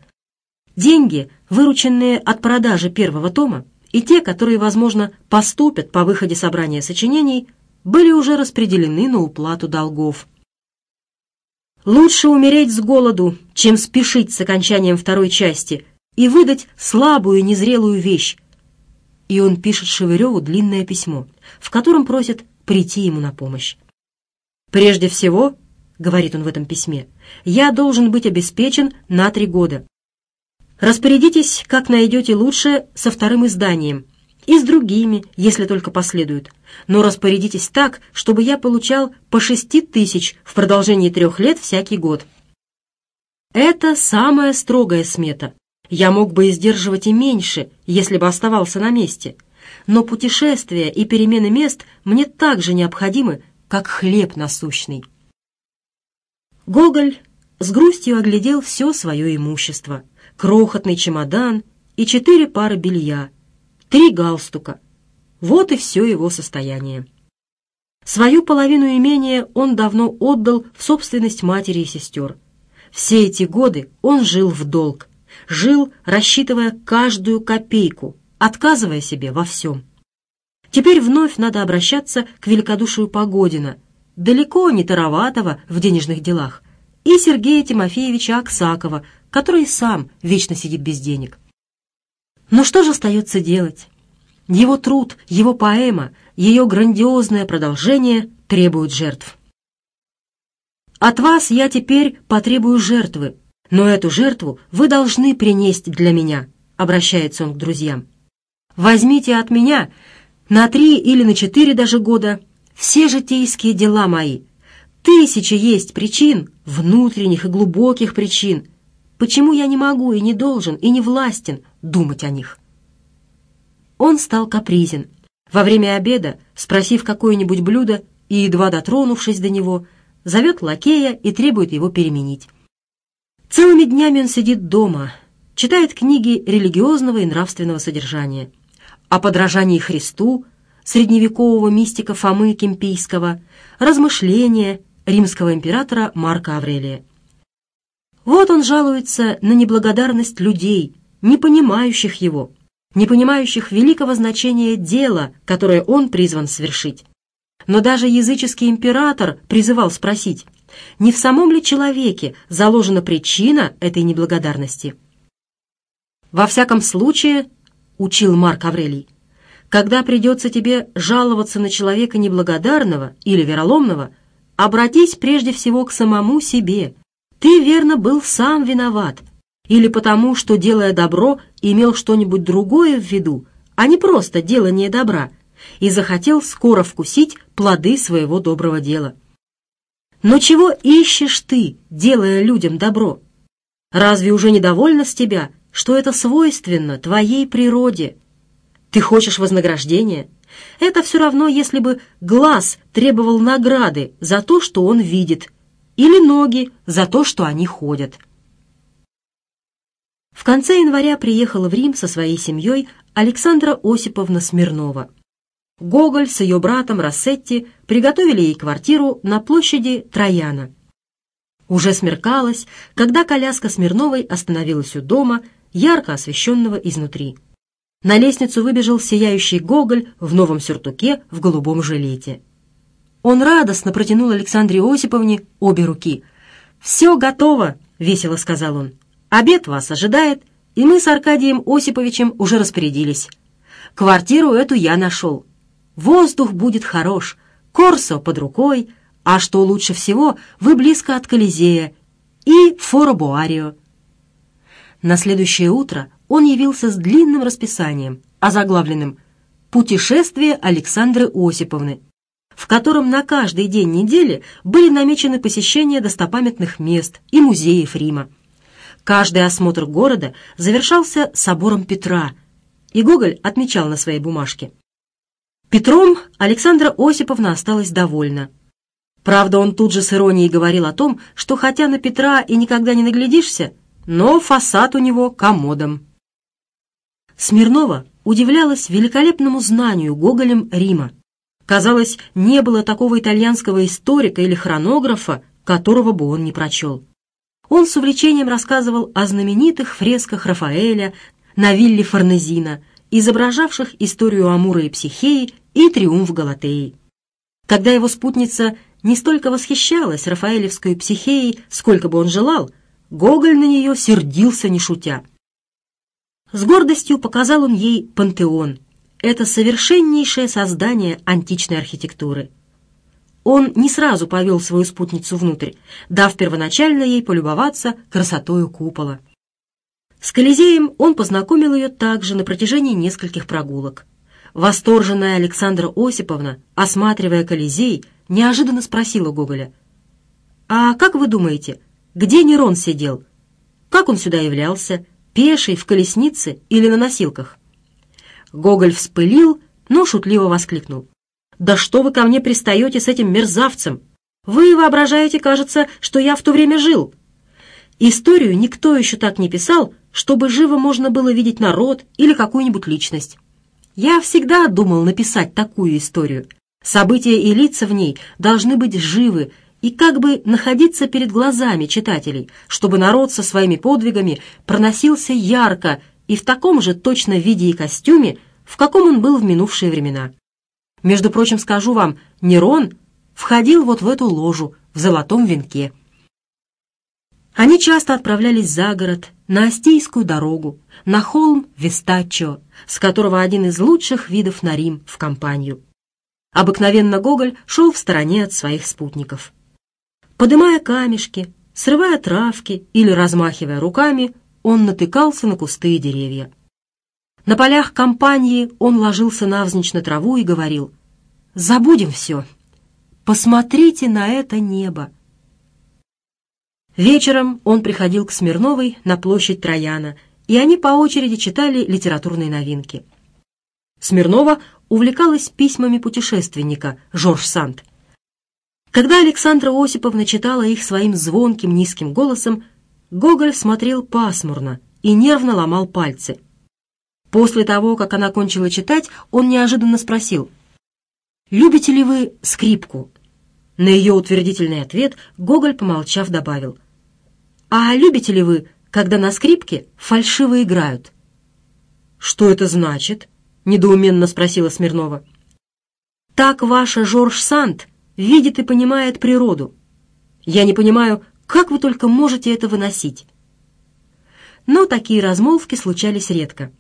Деньги, вырученные от продажи первого тома, и те, которые, возможно, поступят по выходе собрания сочинений, были уже распределены на уплату долгов. Лучше умереть с голоду, чем спешить с окончанием второй части и выдать слабую незрелую вещь. И он пишет Шевыреву длинное письмо, в котором просит прийти ему на помощь. Прежде всего, — говорит он в этом письме, — «я должен быть обеспечен на три года. Распорядитесь, как найдете лучше, со вторым изданием и с другими, если только последуют. Но распорядитесь так, чтобы я получал по шести тысяч в продолжении трех лет всякий год». Это самая строгая смета. Я мог бы издерживать и меньше, если бы оставался на месте. Но путешествия и перемены мест мне так же необходимы, как хлеб насущный. Гоголь с грустью оглядел все свое имущество. Крохотный чемодан и четыре пары белья, три галстука. Вот и все его состояние. Свою половину имения он давно отдал в собственность матери и сестер. Все эти годы он жил в долг, жил, рассчитывая каждую копейку, отказывая себе во всем. Теперь вновь надо обращаться к великодушию Погодина – далеко не тароватого в денежных делах, и Сергея Тимофеевича Аксакова, который сам вечно сидит без денег. Но что же остается делать? Его труд, его поэма, ее грандиозное продолжение требуют жертв. От вас я теперь потребую жертвы, но эту жертву вы должны принести для меня, обращается он к друзьям. Возьмите от меня на три или на четыре даже года все житейские дела мои. тысяча есть причин, внутренних и глубоких причин, почему я не могу и не должен и не властен думать о них. Он стал капризен. Во время обеда, спросив какое-нибудь блюдо и едва дотронувшись до него, зовет лакея и требует его переменить. Целыми днями он сидит дома, читает книги религиозного и нравственного содержания. О подражании Христу – средневекового мистика Фомы Кемпийского, размышления римского императора Марка Аврелия. Вот он жалуется на неблагодарность людей, не понимающих его, не понимающих великого значения дела, которое он призван совершить. Но даже языческий император призывал спросить, не в самом ли человеке заложена причина этой неблагодарности? Во всяком случае, учил Марк Аврелий, когда придется тебе жаловаться на человека неблагодарного или вероломного, обратись прежде всего к самому себе. Ты, верно, был сам виноват. Или потому, что, делая добро, имел что-нибудь другое в виду, а не просто делание добра, и захотел скоро вкусить плоды своего доброго дела. Но чего ищешь ты, делая людям добро? Разве уже недовольна с тебя, что это свойственно твоей природе?» Ты хочешь вознаграждения? Это все равно, если бы глаз требовал награды за то, что он видит, или ноги за то, что они ходят. В конце января приехала в Рим со своей семьей Александра Осиповна Смирнова. Гоголь с ее братом Рассетти приготовили ей квартиру на площади Трояна. Уже смеркалось, когда коляска Смирновой остановилась у дома, ярко освещенного изнутри. На лестницу выбежал сияющий Гоголь в новом сюртуке в голубом жилете. Он радостно протянул Александре Осиповне обе руки. «Все готово!» — весело сказал он. «Обед вас ожидает, и мы с Аркадием Осиповичем уже распорядились. Квартиру эту я нашел. Воздух будет хорош, Корсо под рукой, а что лучше всего, вы близко от Колизея и Форо Буарио». На следующее утро он явился с длинным расписанием, озаглавленным «Путешествие Александры Осиповны», в котором на каждый день недели были намечены посещения достопамятных мест и музеев Рима. Каждый осмотр города завершался собором Петра, и Гоголь отмечал на своей бумажке. Петром Александра Осиповна осталась довольна. Правда, он тут же с иронией говорил о том, что хотя на Петра и никогда не наглядишься, но фасад у него комодом. Смирнова удивлялась великолепному знанию Гоголем Рима. Казалось, не было такого итальянского историка или хронографа, которого бы он не прочел. Он с увлечением рассказывал о знаменитых фресках Рафаэля на вилле Форнезина, изображавших историю Амура и Психеи и триумф Галатеи. Когда его спутница не столько восхищалась Рафаэлевской Психеей, сколько бы он желал, Гоголь на нее сердился не шутя. С гордостью показал он ей пантеон. Это совершеннейшее создание античной архитектуры. Он не сразу повел свою спутницу внутрь, дав первоначально ей полюбоваться красотою купола. С Колизеем он познакомил ее также на протяжении нескольких прогулок. Восторженная Александра Осиповна, осматривая Колизей, неожиданно спросила Гоголя, «А как вы думаете, где Нерон сидел? Как он сюда являлся? Пешей в колеснице или на носилках. Гоголь вспылил, но шутливо воскликнул. «Да что вы ко мне пристаете с этим мерзавцем? Вы воображаете, кажется, что я в то время жил». Историю никто еще так не писал, чтобы живо можно было видеть народ или какую-нибудь личность. Я всегда думал написать такую историю. События и лица в ней должны быть живы и как бы находиться перед глазами читателей, чтобы народ со своими подвигами проносился ярко и в таком же точно виде и костюме, в каком он был в минувшие времена. Между прочим, скажу вам, Нерон входил вот в эту ложу в золотом венке. Они часто отправлялись за город, на Остийскую дорогу, на холм Вестаччо, с которого один из лучших видов на Рим в компанию. Обыкновенно Гоголь шел в стороне от своих спутников. Подымая камешки, срывая травки или размахивая руками, он натыкался на кусты и деревья. На полях компании он ложился навзничь на траву и говорил «Забудем все! Посмотрите на это небо!» Вечером он приходил к Смирновой на площадь Трояна, и они по очереди читали литературные новинки. Смирнова увлекалась письмами путешественника Жорж Санд, когда Александра Осиповна читала их своим звонким низким голосом, Гоголь смотрел пасмурно и нервно ломал пальцы. После того, как она кончила читать, он неожиданно спросил, «Любите ли вы скрипку?» На ее утвердительный ответ Гоголь, помолчав, добавил, «А любите ли вы, когда на скрипке фальшиво играют?» «Что это значит?» — недоуменно спросила Смирнова. «Так ваша Жорж Санд видит и понимает природу. Я не понимаю, как вы только можете это выносить. Но такие размолвки случались редко.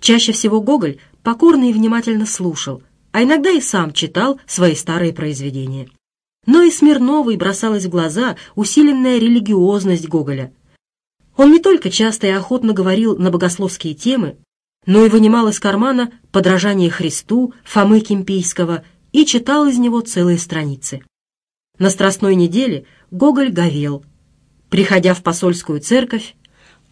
Чаще всего Гоголь покорно и внимательно слушал, а иногда и сам читал свои старые произведения. Но и Смирновой бросалась в глаза усиленная религиозность Гоголя. Он не только часто и охотно говорил на богословские темы, но и вынимал из кармана подражание Христу, Фомы Кемпийского – и читал из него целые страницы. На Страстной неделе Гоголь горел. Приходя в посольскую церковь,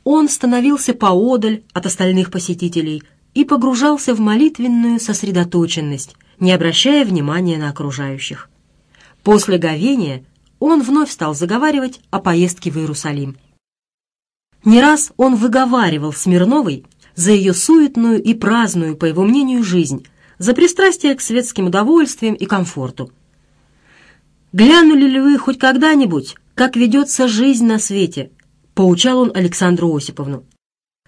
он становился поодаль от остальных посетителей и погружался в молитвенную сосредоточенность, не обращая внимания на окружающих. После говения он вновь стал заговаривать о поездке в Иерусалим. Не раз он выговаривал Смирновой за ее суетную и праздную, по его мнению, жизнь, за пристрастие к светским удовольствиям и комфорту. «Глянули ли вы хоть когда-нибудь, как ведется жизнь на свете?» — поучал он Александру Осиповну.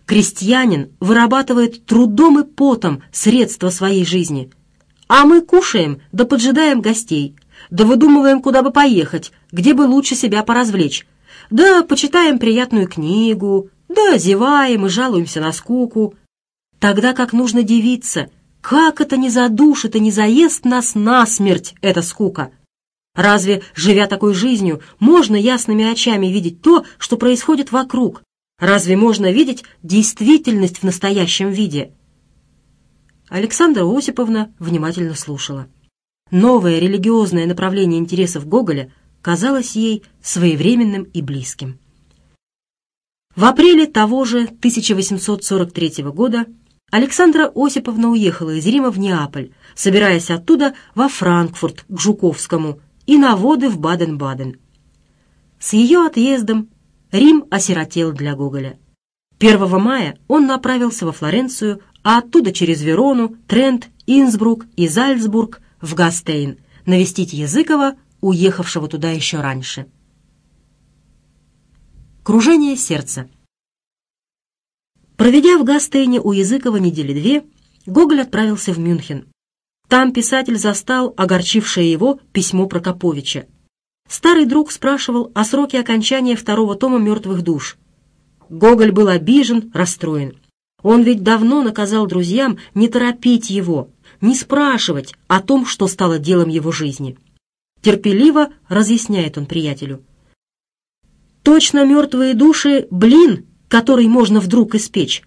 «Крестьянин вырабатывает трудом и потом средства своей жизни. А мы кушаем да поджидаем гостей, да выдумываем, куда бы поехать, где бы лучше себя поразвлечь, да почитаем приятную книгу, да зеваем и жалуемся на скуку. Тогда как нужно девиться — как это не задушит и не заест нас насмерть, эта скука? Разве, живя такой жизнью, можно ясными очами видеть то, что происходит вокруг? Разве можно видеть действительность в настоящем виде? Александра Осиповна внимательно слушала. Новое религиозное направление интересов Гоголя казалось ей своевременным и близким. В апреле того же 1843 года Александра Осиповна уехала из Рима в Неаполь, собираясь оттуда во Франкфурт к Жуковскому и на воды в Баден-Баден. С ее отъездом Рим осиротел для Гоголя. 1 мая он направился во Флоренцию, а оттуда через Верону, Трент, Инсбрук и Зальцбург в Гастейн навестить Языкова, уехавшего туда еще раньше. Кружение сердца. Проведя в Гастейне у Языкова недели две, Гоголь отправился в Мюнхен. Там писатель застал огорчившее его письмо Прокоповича. Старый друг спрашивал о сроке окончания второго тома «Мертвых душ». Гоголь был обижен, расстроен. Он ведь давно наказал друзьям не торопить его, не спрашивать о том, что стало делом его жизни. Терпеливо разъясняет он приятелю. «Точно мертвые души, блин, который можно вдруг испечь.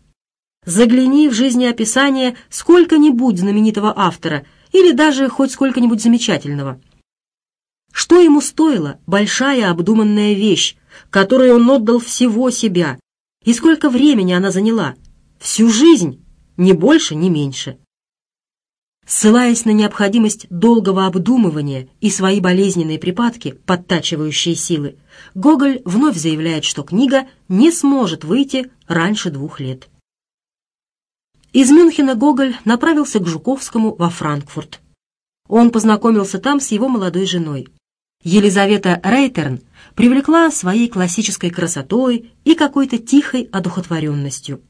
Загляни в жизнеописание сколько-нибудь знаменитого автора или даже хоть сколько-нибудь замечательного. Что ему стоила большая обдуманная вещь, которой он отдал всего себя, и сколько времени она заняла? Всю жизнь, ни больше, ни меньше ссылаясь на необходимость долгого обдумывания и свои болезненные припадки, подтачивающие силы, Гоголь вновь заявляет, что книга не сможет выйти раньше двух лет. Из Мюнхена Гоголь направился к Жуковскому во Франкфурт. Он познакомился там с его молодой женой. Елизавета Рейтерн привлекла своей классической красотой и какой-то тихой одухотворенностью –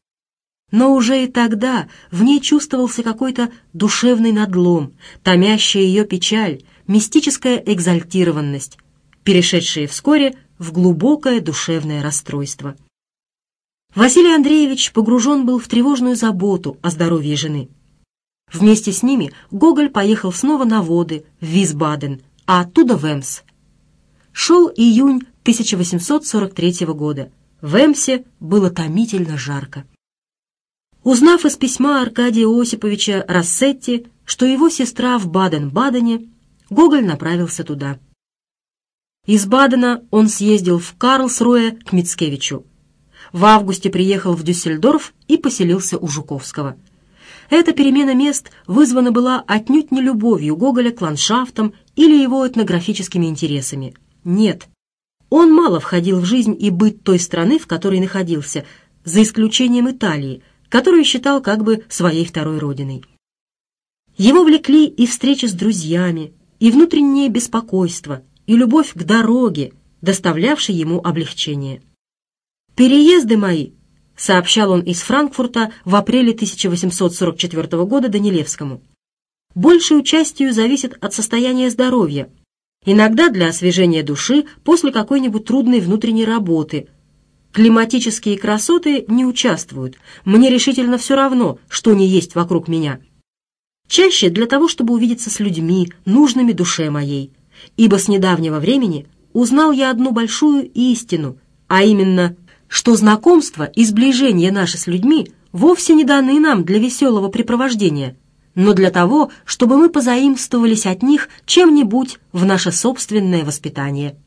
но уже и тогда в ней чувствовался какой-то душевный надлом, томящая ее печаль, мистическая экзальтированность, перешедшие вскоре в глубокое душевное расстройство. Василий Андреевич погружен был в тревожную заботу о здоровье жены. Вместе с ними Гоголь поехал снова на воды, в Висбаден, а оттуда в Эмс. Шел июнь 1843 года. В Эмсе было томительно жарко. Узнав из письма Аркадия Осиповича Рассетти, что его сестра в Баден-Бадене, Гоголь направился туда. Из Бадена он съездил в Карлсруэ к Мицкевичу. В августе приехал в Дюссельдорф и поселился у Жуковского. Эта перемена мест вызвана была отнюдь не любовью Гоголя к ландшафтам или его этнографическими интересами. Нет. Он мало входил в жизнь и быт той страны, в которой находился, за исключением Италии – которую считал как бы своей второй родиной. Его влекли и встречи с друзьями, и внутреннее беспокойство, и любовь к дороге, доставлявшей ему облегчение. «Переезды мои», — сообщал он из Франкфурта в апреле 1844 года Данилевскому, «большую частью зависит от состояния здоровья, иногда для освежения души после какой-нибудь трудной внутренней работы — Климатические красоты не участвуют. Мне решительно все равно, что не есть вокруг меня. Чаще для того, чтобы увидеться с людьми, нужными душе моей. Ибо с недавнего времени узнал я одну большую истину, а именно, что знакомство и сближение наши с людьми вовсе не даны нам для веселого препровождения, но для того, чтобы мы позаимствовались от них чем-нибудь в наше собственное воспитание.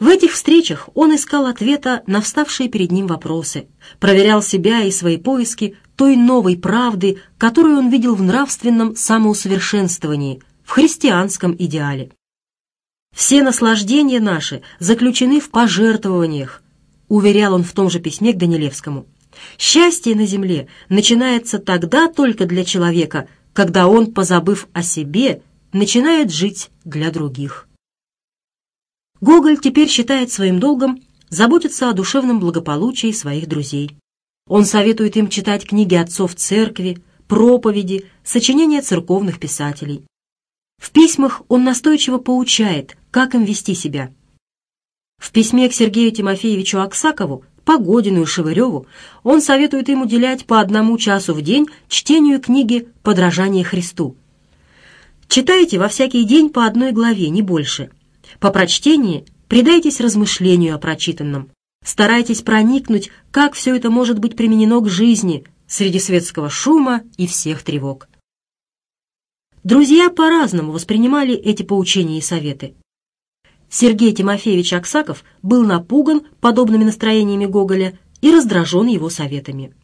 В этих встречах он искал ответа на вставшие перед ним вопросы, проверял себя и свои поиски той новой правды, которую он видел в нравственном самоусовершенствовании, в христианском идеале. «Все наслаждения наши заключены в пожертвованиях», уверял он в том же письме к Данилевскому. «Счастье на земле начинается тогда только для человека, когда он, позабыв о себе, начинает жить для других». Гоголь теперь считает своим долгом заботиться о душевном благополучии своих друзей. Он советует им читать книги отцов церкви, проповеди, сочинения церковных писателей. В письмах он настойчиво поучает, как им вести себя. В письме к Сергею Тимофеевичу Аксакову, Погодину и Шевыреву он советует им уделять по одному часу в день чтению книги «Подражание Христу». Читайте во всякий день по одной главе, не больше – по прочтении предайтесь размышлению о прочитанном. Старайтесь проникнуть, как все это может быть применено к жизни среди светского шума и всех тревог. Друзья по-разному воспринимали эти поучения и советы. Сергей Тимофеевич Аксаков был напуган подобными настроениями Гоголя и раздражен его советами.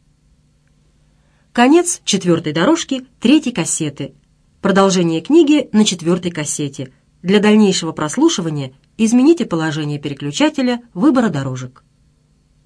Конец четвертой дорожки третьей кассеты. Продолжение книги на четвертой кассете. Для дальнейшего прослушивания измените положение переключателя выбора дорожек.